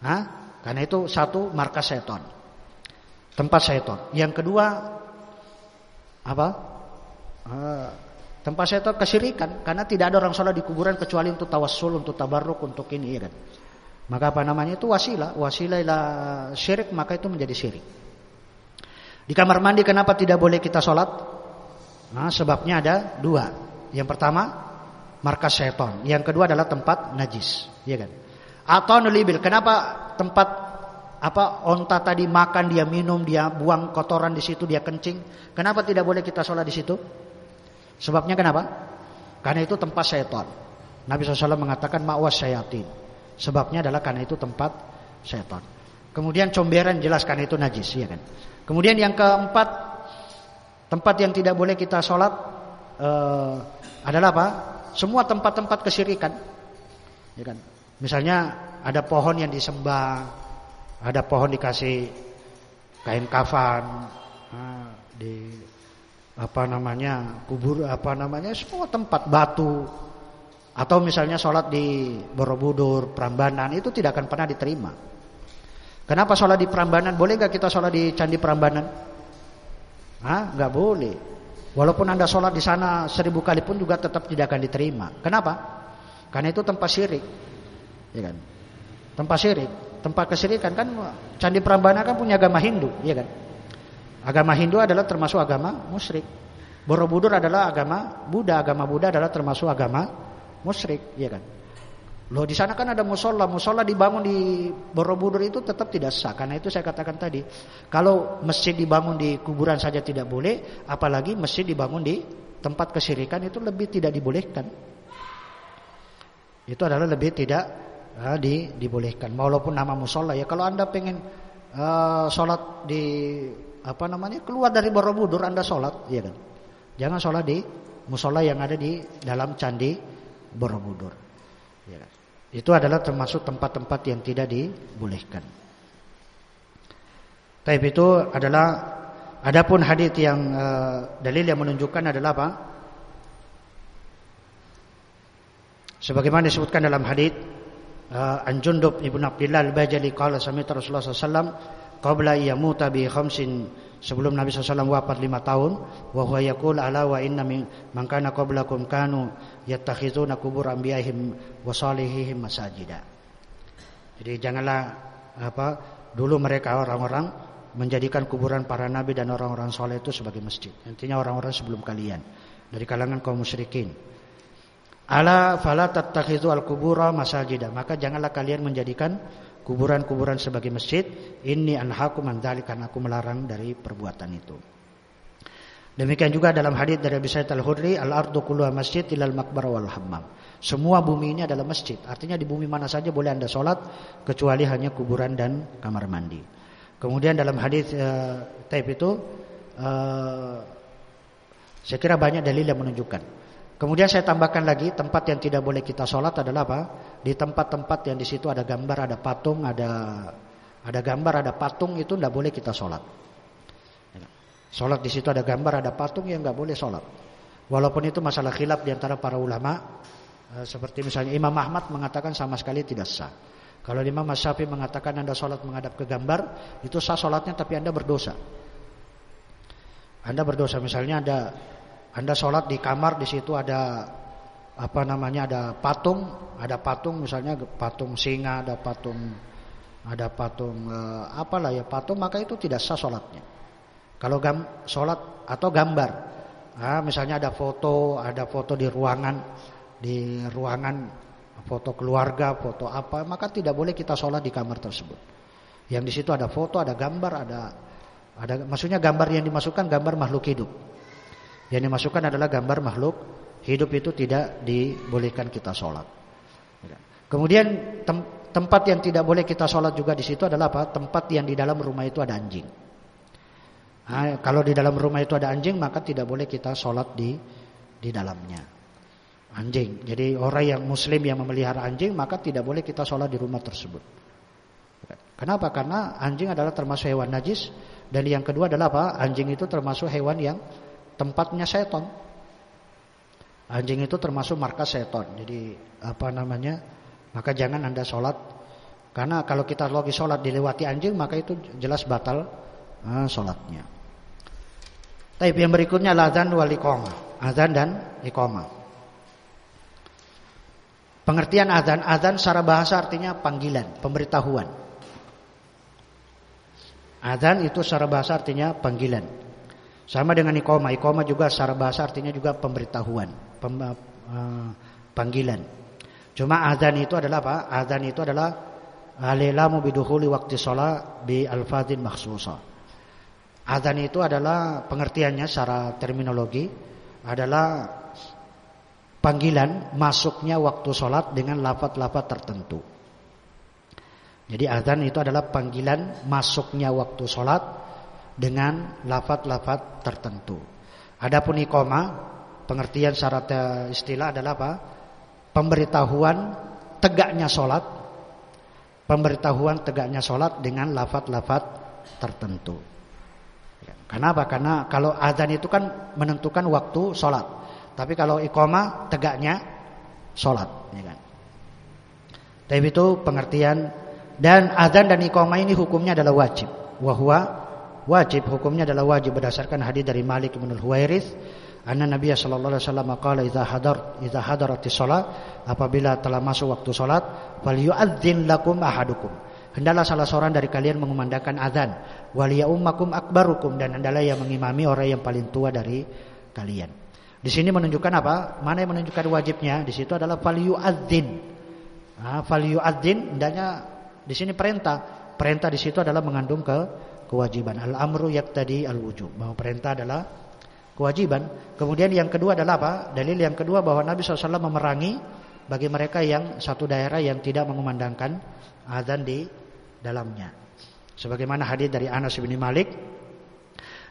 Hah? Karena itu satu markas syaitan. Tempat syaitan. Yang kedua apa? Uh, Tempat syaitan kesyirikan karena tidak ada orang sholat di kuburan kecuali untuk tawassul, untuk tabarruk, untuk ini ya kan. Maka apa namanya itu wasilah, wasilah ila syirik maka itu menjadi syirik. Di kamar mandi kenapa tidak boleh kita sholat? Nah, sebabnya ada dua. Yang pertama markas syaitan, yang kedua adalah tempat najis, ya kan? Atau nulibil, kenapa tempat apa onta tadi makan dia minum dia buang kotoran di situ dia kencing, kenapa tidak boleh kita sholat di situ? Sebabnya kenapa? Karena itu tempat syaitan. Nabi SAW mengatakan ma'was syayatin. Sebabnya adalah karena itu tempat syaitan. Kemudian comberan jelaskan itu najis, ya kan. Kemudian yang keempat, tempat yang tidak boleh kita sholat uh, adalah apa? Semua tempat-tempat kesyirikan, ya kan. Misalnya ada pohon yang disembah, ada pohon dikasih kain kafan, nah, di apa namanya kubur apa namanya semua tempat batu atau misalnya sholat di Borobudur, Prambanan itu tidak akan pernah diterima. Kenapa sholat di Prambanan? Boleh nggak kita sholat di Candi Prambanan? Ah, nggak boleh. Walaupun anda sholat di sana seribu kali pun juga tetap tidak akan diterima. Kenapa? Karena itu tempat syirik, ya kan? Tempat syirik, tempat kesyirikan kan Candi Prambanan kan punya agama Hindu, ya kan? Agama Hindu adalah termasuk agama musyrik. Borobudur adalah agama Buddha, agama Buddha adalah termasuk agama musyrik, ya kan? Loh di sana kan ada musola, musola dibangun di Borobudur itu tetap tidak sah. Karena itu saya katakan tadi, kalau masjid dibangun di kuburan saja tidak boleh, apalagi masjid dibangun di tempat kesyirikan itu lebih tidak dibolehkan. Itu adalah lebih tidak uh, di, dibolehkan. Walaupun nama musola ya, kalau anda pengen uh, sholat di apa namanya keluar dari Borobudur anda sholat, ya kan? Jangan sholat di musola yang ada di dalam candi Borobudur. Ya kan? Itu adalah termasuk tempat-tempat yang tidak dibolehkan. Tapi itu adalah adapun hadis yang uh, dalil yang menunjukkan adalah apa? Sebagaimana disebutkan dalam hadis uh, An Jundub Ibnu Abdullah Al-Bajali Rasulullah sallallahu qabla yamuta bi khamsin sebelum Nabi SAW wafat lima tahun wa huwa yaqul ala wa inna min man kana qablakum kanu yattakhizuna kubur anbiya'ihim wa salihihim masajida. Jadi janganlah apa dulu mereka orang-orang menjadikan kuburan para nabi dan orang-orang soleh itu sebagai masjid. Intinya orang-orang sebelum kalian dari kalangan kaum musyrikin. Ala fala tattakhizu al-kubura masajida. Maka janganlah kalian menjadikan kuburan-kuburan sebagai masjid, ini anhaku mandali karena aku melarang dari perbuatan itu. Demikian juga dalam hadis dari Abi Sa'id Al-Khudri, al-ardu kulluha masjid ilal makbar wal hammam. Semua bumi ini adalah masjid. Artinya di bumi mana saja boleh Anda sholat kecuali hanya kuburan dan kamar mandi. Kemudian dalam hadis uh, taib itu uh, saya kira banyak dalil yang menunjukkan Kemudian saya tambahkan lagi tempat yang tidak boleh kita sholat adalah apa? Di tempat-tempat yang di situ ada gambar, ada patung, ada ada gambar, ada patung itu tidak boleh kita sholat. Sholat di situ ada gambar, ada patung yang nggak boleh sholat. Walaupun itu masalah khilaf di antara para ulama, eh, seperti misalnya Imam Ahmad mengatakan sama sekali tidak sah. Kalau Imam Syafi'i mengatakan anda sholat menghadap ke gambar, itu sah sholatnya tapi anda berdosa. Anda berdosa misalnya ada anda sholat di kamar di situ ada apa namanya ada patung, ada patung misalnya patung singa, ada patung ada patung eh, apalah ya patung maka itu tidak sah sholatnya. Kalau gam, sholat atau gambar, nah, misalnya ada foto, ada foto di ruangan, di ruangan foto keluarga, foto apa, maka tidak boleh kita sholat di kamar tersebut. Yang di situ ada foto, ada gambar, ada ada maksudnya gambar yang dimasukkan gambar makhluk hidup. Yang dimasukkan adalah gambar makhluk hidup itu tidak dibolehkan kita sholat. Kemudian tem tempat yang tidak boleh kita sholat juga di situ adalah apa? Tempat yang di dalam rumah itu ada anjing. Nah, kalau di dalam rumah itu ada anjing maka tidak boleh kita sholat di di dalamnya. Anjing. Jadi orang yang muslim yang memelihara anjing maka tidak boleh kita sholat di rumah tersebut. Kenapa? Karena anjing adalah termasuk hewan najis dan yang kedua adalah apa? Anjing itu termasuk hewan yang tempatnya seton. Anjing itu termasuk markas seton. Jadi apa namanya? Maka jangan anda sholat karena kalau kita lagi sholat dilewati anjing maka itu jelas batal uh, sholatnya. Tapi yang berikutnya adzan wal iqamah. Adzan dan iqamah. Pengertian adzan, adzan secara bahasa artinya panggilan, pemberitahuan. Adzan itu secara bahasa artinya panggilan. Sama dengan ikoma, ikoma juga secara bahasa artinya juga pemberitahuan, pem, uh, panggilan. Cuma azan itu adalah apa? Azan itu adalah alilamu bidukhuli waktu sholat bi alfadin makhsusa. Azan itu adalah pengertiannya secara terminologi adalah panggilan masuknya waktu sholat dengan lafat-lafat tertentu. Jadi azan itu adalah panggilan masuknya waktu sholat dengan lafat-lafat tertentu. Adapun ikoma pengertian syarat istilah adalah apa? Pemberitahuan tegaknya sholat, pemberitahuan tegaknya sholat dengan lafat-lafat tertentu. Ya, kenapa? Karena kalau azan itu kan menentukan waktu sholat, tapi kalau ikoma tegaknya sholat, ya kan? Tapi itu pengertian dan azan dan iqamah ini hukumnya adalah wajib. Wahwa wajib hukumnya adalah wajib berdasarkan hadis dari Malik bin Al-Huwairits anna Nabi sallallahu alaihi wasallam qala idza hadar idza hadaratis shalah apabila telah masuk waktu salat falyu'adzin lakum ahadukum. Hendaklah salah seorang dari kalian mengumandangkan azan wal ya'ummakum akbarukum dan hendaklah yang mengimami orang yang paling tua dari kalian. Di sini menunjukkan apa? Mana yang menunjukkan wajibnya? Di situ adalah falyu'adzin. Nah, yu'adzin hendaknya di sini perintah. Perintah di situ adalah mengandung ke kewajiban. Al-amru tadi al-wujub. Bahwa perintah adalah kewajiban. Kemudian yang kedua adalah apa? Dalil yang kedua bahwa Nabi SAW memerangi bagi mereka yang satu daerah yang tidak mengumandangkan azan di dalamnya. Sebagaimana hadis dari Anas bin Malik,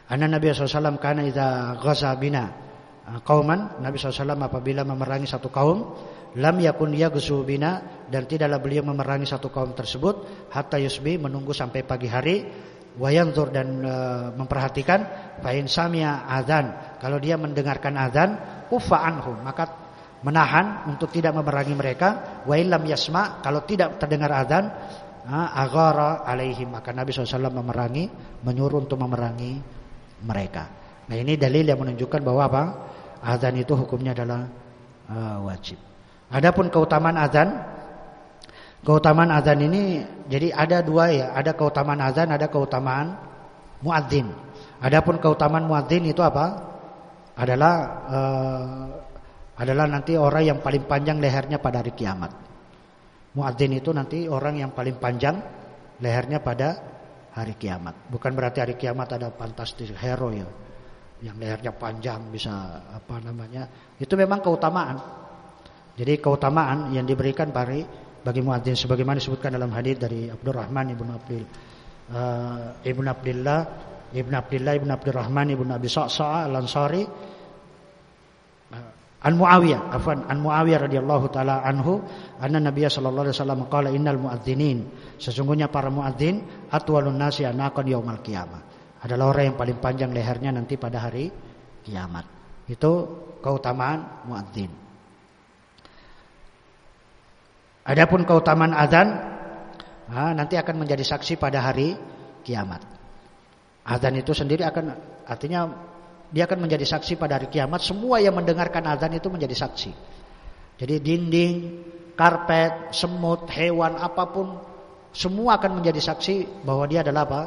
Anna Nabi SAW kana idza ghaza bina qauman, Nabi SAW apabila memerangi satu kaum, lam yakun yaghzu bina dan tidaklah beliau memerangi satu kaum tersebut hatta yusbi menunggu sampai pagi hari wayanzur dan e, memperhatikan fa in samia adzan. Kalau dia mendengarkan azan ufa anhu maka menahan untuk tidak memerangi mereka. Wa illam yasma kalau tidak terdengar azan agara alaihim. Maka Nabi SAW memerangi menyuruh untuk memerangi mereka. Nah ini dalil yang menunjukkan bahwa apa? Azan itu hukumnya adalah uh, wajib. Adapun keutamaan azan, keutamaan azan ini jadi ada dua ya, ada keutamaan azan, ada keutamaan muadzin. Adapun keutamaan muadzin itu apa? Adalah uh, adalah nanti orang yang paling panjang lehernya pada hari kiamat. Muadzin itu nanti orang yang paling panjang lehernya pada hari kiamat. Bukan berarti hari kiamat ada fantastis hero ya. Yang lehernya panjang bisa apa namanya? Itu memang keutamaan. Jadi keutamaan yang diberikan bagi bagi muadzin sebagaimana disebutkan dalam hadis dari Abdurrahman ibnu Abdul uh, ibnu Abdullah ibnu Abdullah ibnu Abdurrahman ibnu Abi Sa'sa al-Ansari uh, an Muawiyah afwan an Muawiyah radhiyallahu taala anhu anna Nabi sallallahu alaihi wasallam qala innal muadzinin sesungguhnya para muadzin atwalun nasi anaqan yaumal qiyamah. Adalah orang yang paling panjang lehernya nanti pada hari kiamat. Itu keutamaan muadzin Adapun keutamaan azan nanti akan menjadi saksi pada hari kiamat. Azan itu sendiri akan artinya dia akan menjadi saksi pada hari kiamat. Semua yang mendengarkan azan itu menjadi saksi. Jadi dinding, karpet, semut, hewan apa pun semua akan menjadi saksi bahwa dia adalah apa?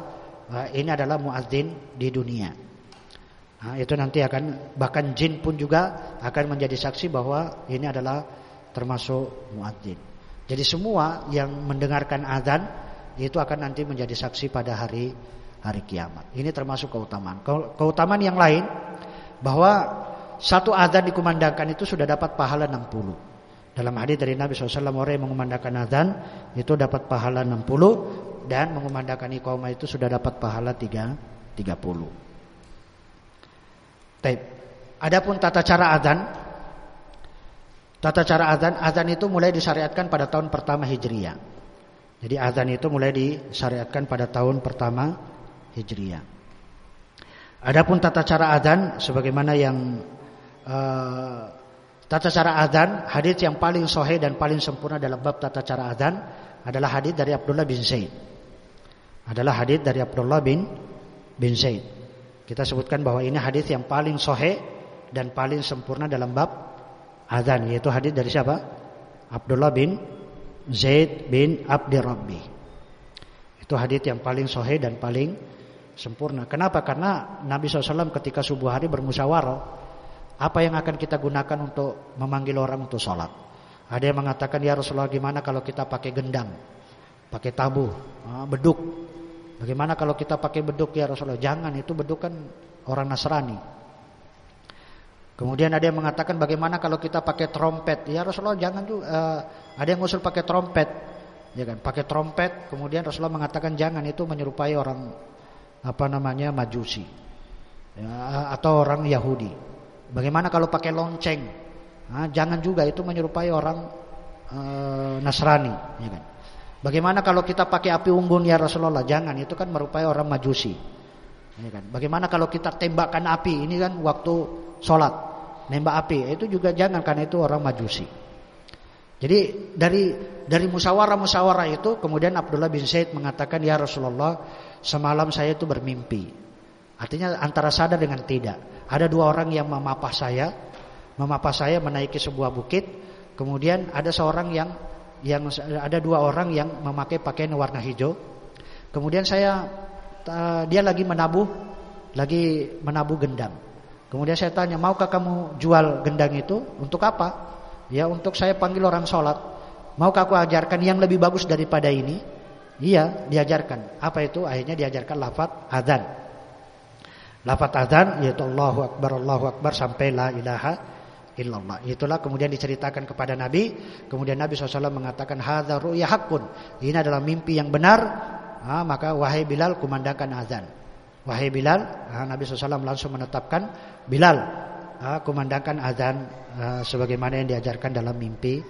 Ini adalah muadzin di dunia. Nah, itu nanti akan bahkan jin pun juga akan menjadi saksi bahwa ini adalah termasuk muadzin. Jadi semua yang mendengarkan azan itu akan nanti menjadi saksi pada hari hari kiamat. Ini termasuk keutamaan. Keutamaan yang lain bahwa satu azan dikumandangkan itu sudah dapat pahala 60. Dalam hadis dari Nabi SAW orang yang mengumandangkan azan itu dapat pahala 60 dan mengumandangkan iqamah itu sudah dapat pahala 3 30. Taib. Adapun tata cara azan Tata cara azan, azan itu mulai disyariatkan pada tahun pertama Hijriah. Jadi azan itu mulai disyariatkan pada tahun pertama Hijriah. Adapun tata cara azan sebagaimana yang uh, tata cara azan, hadis yang paling sahih dan paling sempurna dalam bab tata cara azan adalah hadis dari Abdullah bin Zaid. Adalah hadis dari Abdullah bin bin Zaid. Kita sebutkan bahwa ini hadis yang paling sahih dan paling sempurna dalam bab azan yaitu hadis dari siapa? Abdullah bin Zaid bin Abdi. Itu hadis yang paling sahih dan paling sempurna. Kenapa? Karena Nabi SAW ketika subuh hari bermusyawarah, apa yang akan kita gunakan untuk memanggil orang untuk sholat? Ada yang mengatakan ya Rasulullah gimana kalau kita pakai gendang, pakai tabu, ah, beduk. Bagaimana kalau kita pakai beduk ya Rasulullah? Jangan itu beduk kan orang Nasrani. Kemudian ada yang mengatakan bagaimana kalau kita pakai trompet? Ya Rasulullah jangan tuh. Uh, ada yang usul pakai trompet. Ya kan, pakai trompet, kemudian Rasulullah mengatakan jangan itu menyerupai orang apa namanya Majusi. Ya, atau orang Yahudi. Bagaimana kalau pakai lonceng? Nah, jangan juga itu menyerupai orang e, Nasrani, ya kan. Bagaimana kalau kita pakai api unggun ya Rasulullah? Jangan, itu kan merupai orang Majusi. Ya kan? Bagaimana kalau kita tembakkan api? Ini kan waktu sholat, nembak api. Itu juga jangan karena itu orang Majusi. Jadi dari dari musyawarah-musyawarah itu kemudian Abdullah bin Zaid mengatakan ya Rasulullah semalam saya itu bermimpi. Artinya antara sadar dengan tidak. Ada dua orang yang memapah saya, memapah saya menaiki sebuah bukit. Kemudian ada seorang yang yang ada dua orang yang memakai pakaian warna hijau. Kemudian saya dia lagi menabuh lagi menabuh gendang. Kemudian saya tanya, "Maukah kamu jual gendang itu untuk apa?" Ya, untuk saya panggil orang sholat. Maukah aku ajarkan yang lebih bagus daripada ini? Iya, diajarkan. Apa itu? Akhirnya diajarkan lafaz adzan. Lafaz adzan yaitu Allahu Akbar, Allahu Akbar sampai la ilaha illallah. Itulah kemudian diceritakan kepada Nabi. Kemudian Nabi SAW mengatakan hadza ru'ya haqqun. Ini adalah mimpi yang benar. Nah, maka wahai Bilal kumandangkan azan. Wahai Bilal, Nabi SAW langsung menetapkan Bilal kumandangkan azan sebagaimana yang diajarkan dalam mimpi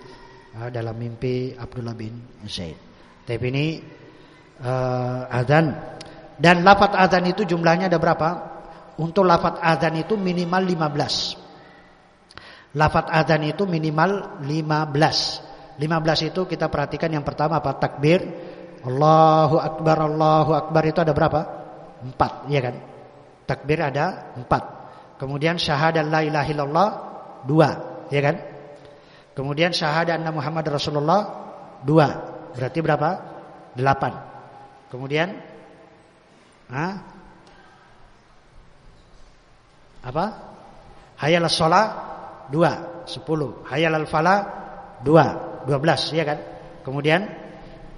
dalam mimpi Abdullah bin Zaid. Tapi ini azan dan lafat azan itu jumlahnya ada berapa? Untuk lafat azan itu minimal 15. Lafat azan itu minimal 15. 15 itu kita perhatikan yang pertama apa? Takbir. Allahu Akbar, Allahu Akbar itu ada berapa? Empat, ya kan? Takbir ada empat. Kemudian syahadat la ilaha illallah dua, ya kan? Kemudian syahadat anna Muhammad Rasulullah dua. Berarti berapa? Delapan. Kemudian ah, apa? Hayal sholat dua, sepuluh. Hayal al falah dua, dua belas, ya kan? Kemudian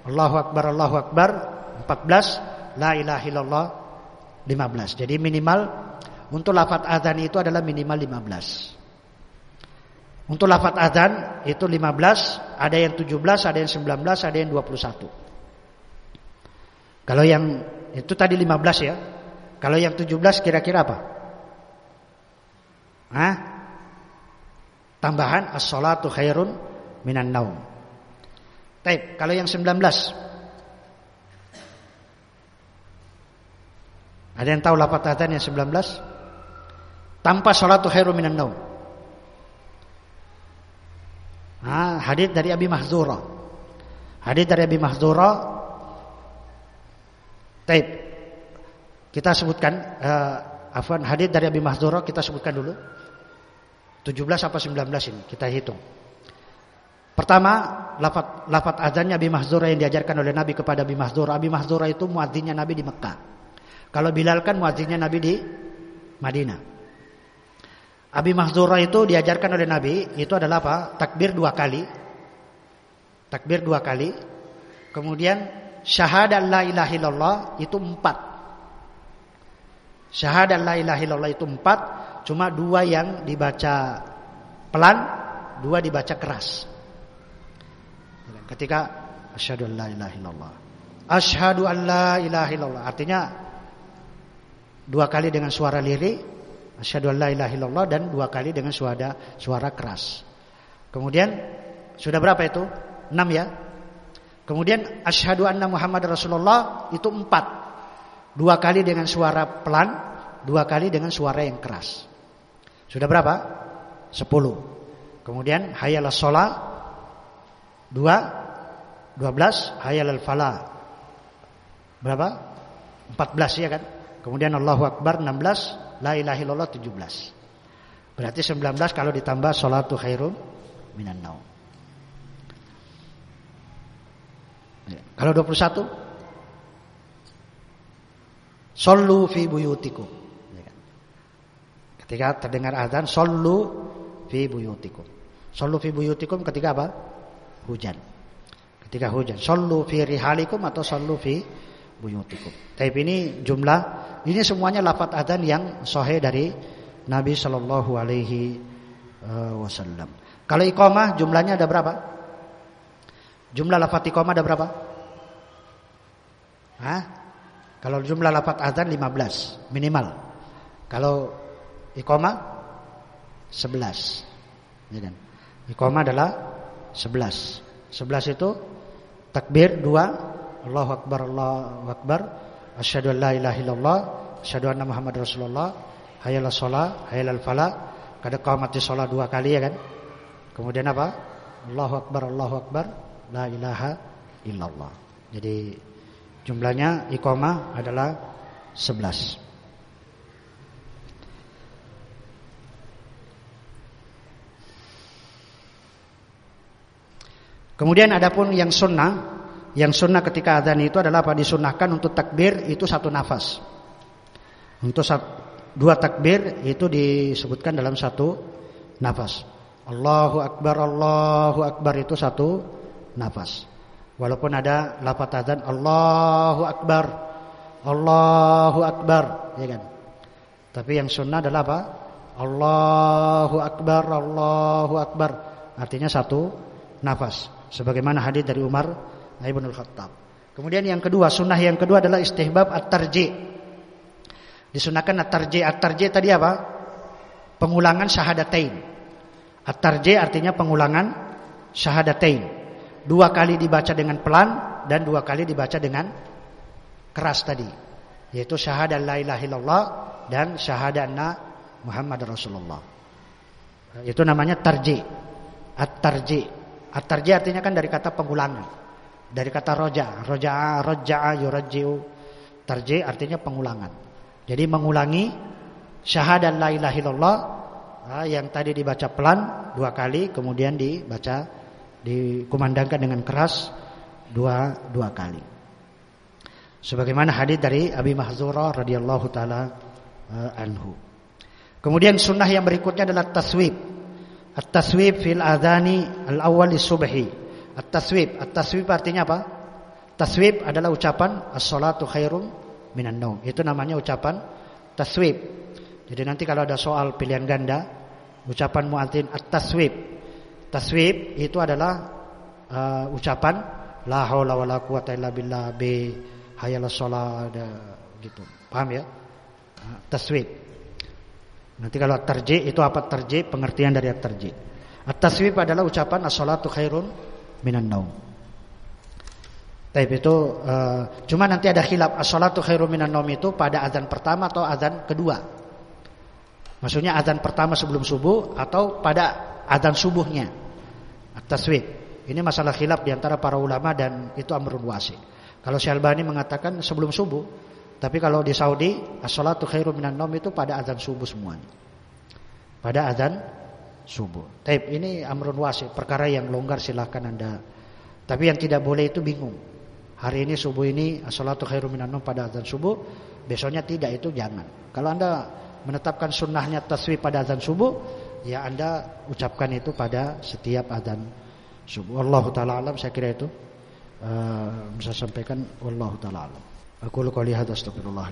Allahu Akbar, Allahu Akbar, empat belas. La ilaha illallah, lima belas. Jadi minimal untuk lafat azan itu adalah minimal lima belas. Untuk lafat azan itu lima belas, ada yang tujuh belas, ada yang sembilan belas, ada yang dua puluh satu. Kalau yang itu tadi lima belas ya. Kalau yang tujuh belas kira-kira apa? Hah? Tambahan as-salatu khairun minan naum. Baik, kalau yang 19. Ada yang tahu lapat adzan yang 19? Tanpa salatu khairun minan naum. Ah, hadis dari Abi Mahzura. Hadis dari Abi Mahzura. Baik. Kita sebutkan uh, afwan hadis dari Abi Mahzura kita sebutkan dulu. 17 apa 19 ini kita hitung. Pertama, lafat lafat azannya Abi Mahzura yang diajarkan oleh Nabi kepada Abi Mahzura. Abi Mahzura itu muadzinnya Nabi di Mekah. Kalau Bilal kan muadzinnya Nabi di Madinah. Abi Mahzura itu diajarkan oleh Nabi itu adalah apa? Takbir dua kali. Takbir dua kali. Kemudian syahadat la ilaha illallah itu empat. Syahadat la ilaha illallah itu empat. Cuma dua yang dibaca pelan, dua dibaca keras. Ketika asyhadu la ilaha illallah. Asyhadu an la ilaha illallah. Artinya dua kali dengan suara lirih, asyhadu an la ilaha illallah dan dua kali dengan suara suara keras. Kemudian sudah berapa itu? Enam ya. Kemudian asyhadu anna Muhammad Rasulullah itu empat. Dua kali dengan suara pelan, dua kali dengan suara yang keras. Sudah berapa? Sepuluh. Kemudian hayal dua, dua belas. Hayal al falah berapa? Empat belas ya kan? Kemudian Allahu Akbar enam belas. La ilaha illallah tujuh belas. Berarti sembilan belas kalau ditambah sholatu khairun minan naum. Ya. Kalau dua puluh satu, Sallu fi buyutikum. Ketika terdengar azan, sallu fi buyutikum. Sallu fi buyutikum ketika apa? Hujan. Ketika hujan. Sallu fi rihalikum atau sallu fi buyutikum. Tapi ini jumlah ini semuanya lafaz azan yang sahih dari Nabi Shallallahu alaihi eh, wasallam. Kalau iqamah jumlahnya ada berapa? Jumlah lafaz iqamah ada berapa? Hah? Kalau jumlah lafaz azan 15 minimal. Kalau iqamah 11. Ya kan? Iqamah adalah 11. 11 itu takbir 2, Allahu akbar Allahu akbar, asyhadu an la ilaha illallah, asyhadu anna Muhammad Rasulullah, hayal shalah, hayal falah. Kada qamati shalah dua kali ya kan? Kemudian apa? Allahu akbar Allahu akbar, la ilaha illallah. Jadi jumlahnya iqamah adalah 11. Kemudian adapun yang sunnah, yang sunnah ketika adzan itu adalah apa? Disunahkan untuk takbir itu satu nafas. Untuk dua takbir itu disebutkan dalam satu nafas. Allahu akbar, Allahu akbar itu satu nafas. Walaupun ada lafaz adzan Allahu akbar, Allahu akbar, ya kan? Tapi yang sunnah adalah apa? Allahu akbar, Allahu akbar. Artinya satu nafas sebagaimana hadis dari Umar bin Khattab. Kemudian yang kedua, sunnah yang kedua adalah istihbab at-tarji. Disunahkan at-tarji. At-tarji tadi apa? Pengulangan syahadatain. At-tarji artinya pengulangan syahadatain. Dua kali dibaca dengan pelan dan dua kali dibaca dengan keras tadi. Yaitu syahadat la ilaha illallah dan syahadat anna Muhammad Rasulullah. Itu namanya tarji. At-tarji. At-tarji artinya kan dari kata pengulangan. Dari kata roja, roja, roja, yurajjiu. Tarji artinya pengulangan. Jadi mengulangi syahadat la ilaha illallah ah, yang tadi dibaca pelan dua kali, kemudian dibaca dikumandangkan dengan keras dua dua kali. Sebagaimana hadis dari Abi Mahzura radhiyallahu taala uh, anhu. Kemudian sunnah yang berikutnya adalah taswib. At-taswib fil adhani al-awwal subhi. At-taswib, at-taswib artinya apa? Taswib adalah ucapan as-salatu khairum minan naum. Itu namanya ucapan taswib. Jadi nanti kalau ada soal pilihan ganda, ucapan muadzin at-taswib. Taswib itu adalah uh, ucapan la haula wala quwata illa billah bi hayal shalah gitu. Paham ya? Uh, taswib. Nanti kalau at-tarji itu apa tarji? Pengertian dari at-tarji. At-taswib adalah ucapan as-salatu khairun minan naum. Tapi itu uh, cuma nanti ada khilaf as-salatu khairun minan naum itu pada azan pertama atau azan kedua. Maksudnya azan pertama sebelum subuh atau pada azan subuhnya. At-taswib. Ini masalah khilaf di antara para ulama dan itu amrun wasi. Kalau Syalbani mengatakan sebelum subuh, tapi kalau di Saudi, as-salatu khairu minan nom itu pada azan subuh semuanya. Pada azan subuh. Taib ini amrun wasi, perkara yang longgar silahkan Anda. Tapi yang tidak boleh itu bingung. Hari ini subuh ini as-salatu khairu minan nom pada azan subuh, besoknya tidak itu jangan. Kalau Anda menetapkan sunnahnya taswih pada azan subuh, ya Anda ucapkan itu pada setiap azan subuh. Allah taala alam saya kira itu uh, bisa sampaikan wallahu taala alam. Aku qouli hadza astaghfirullah.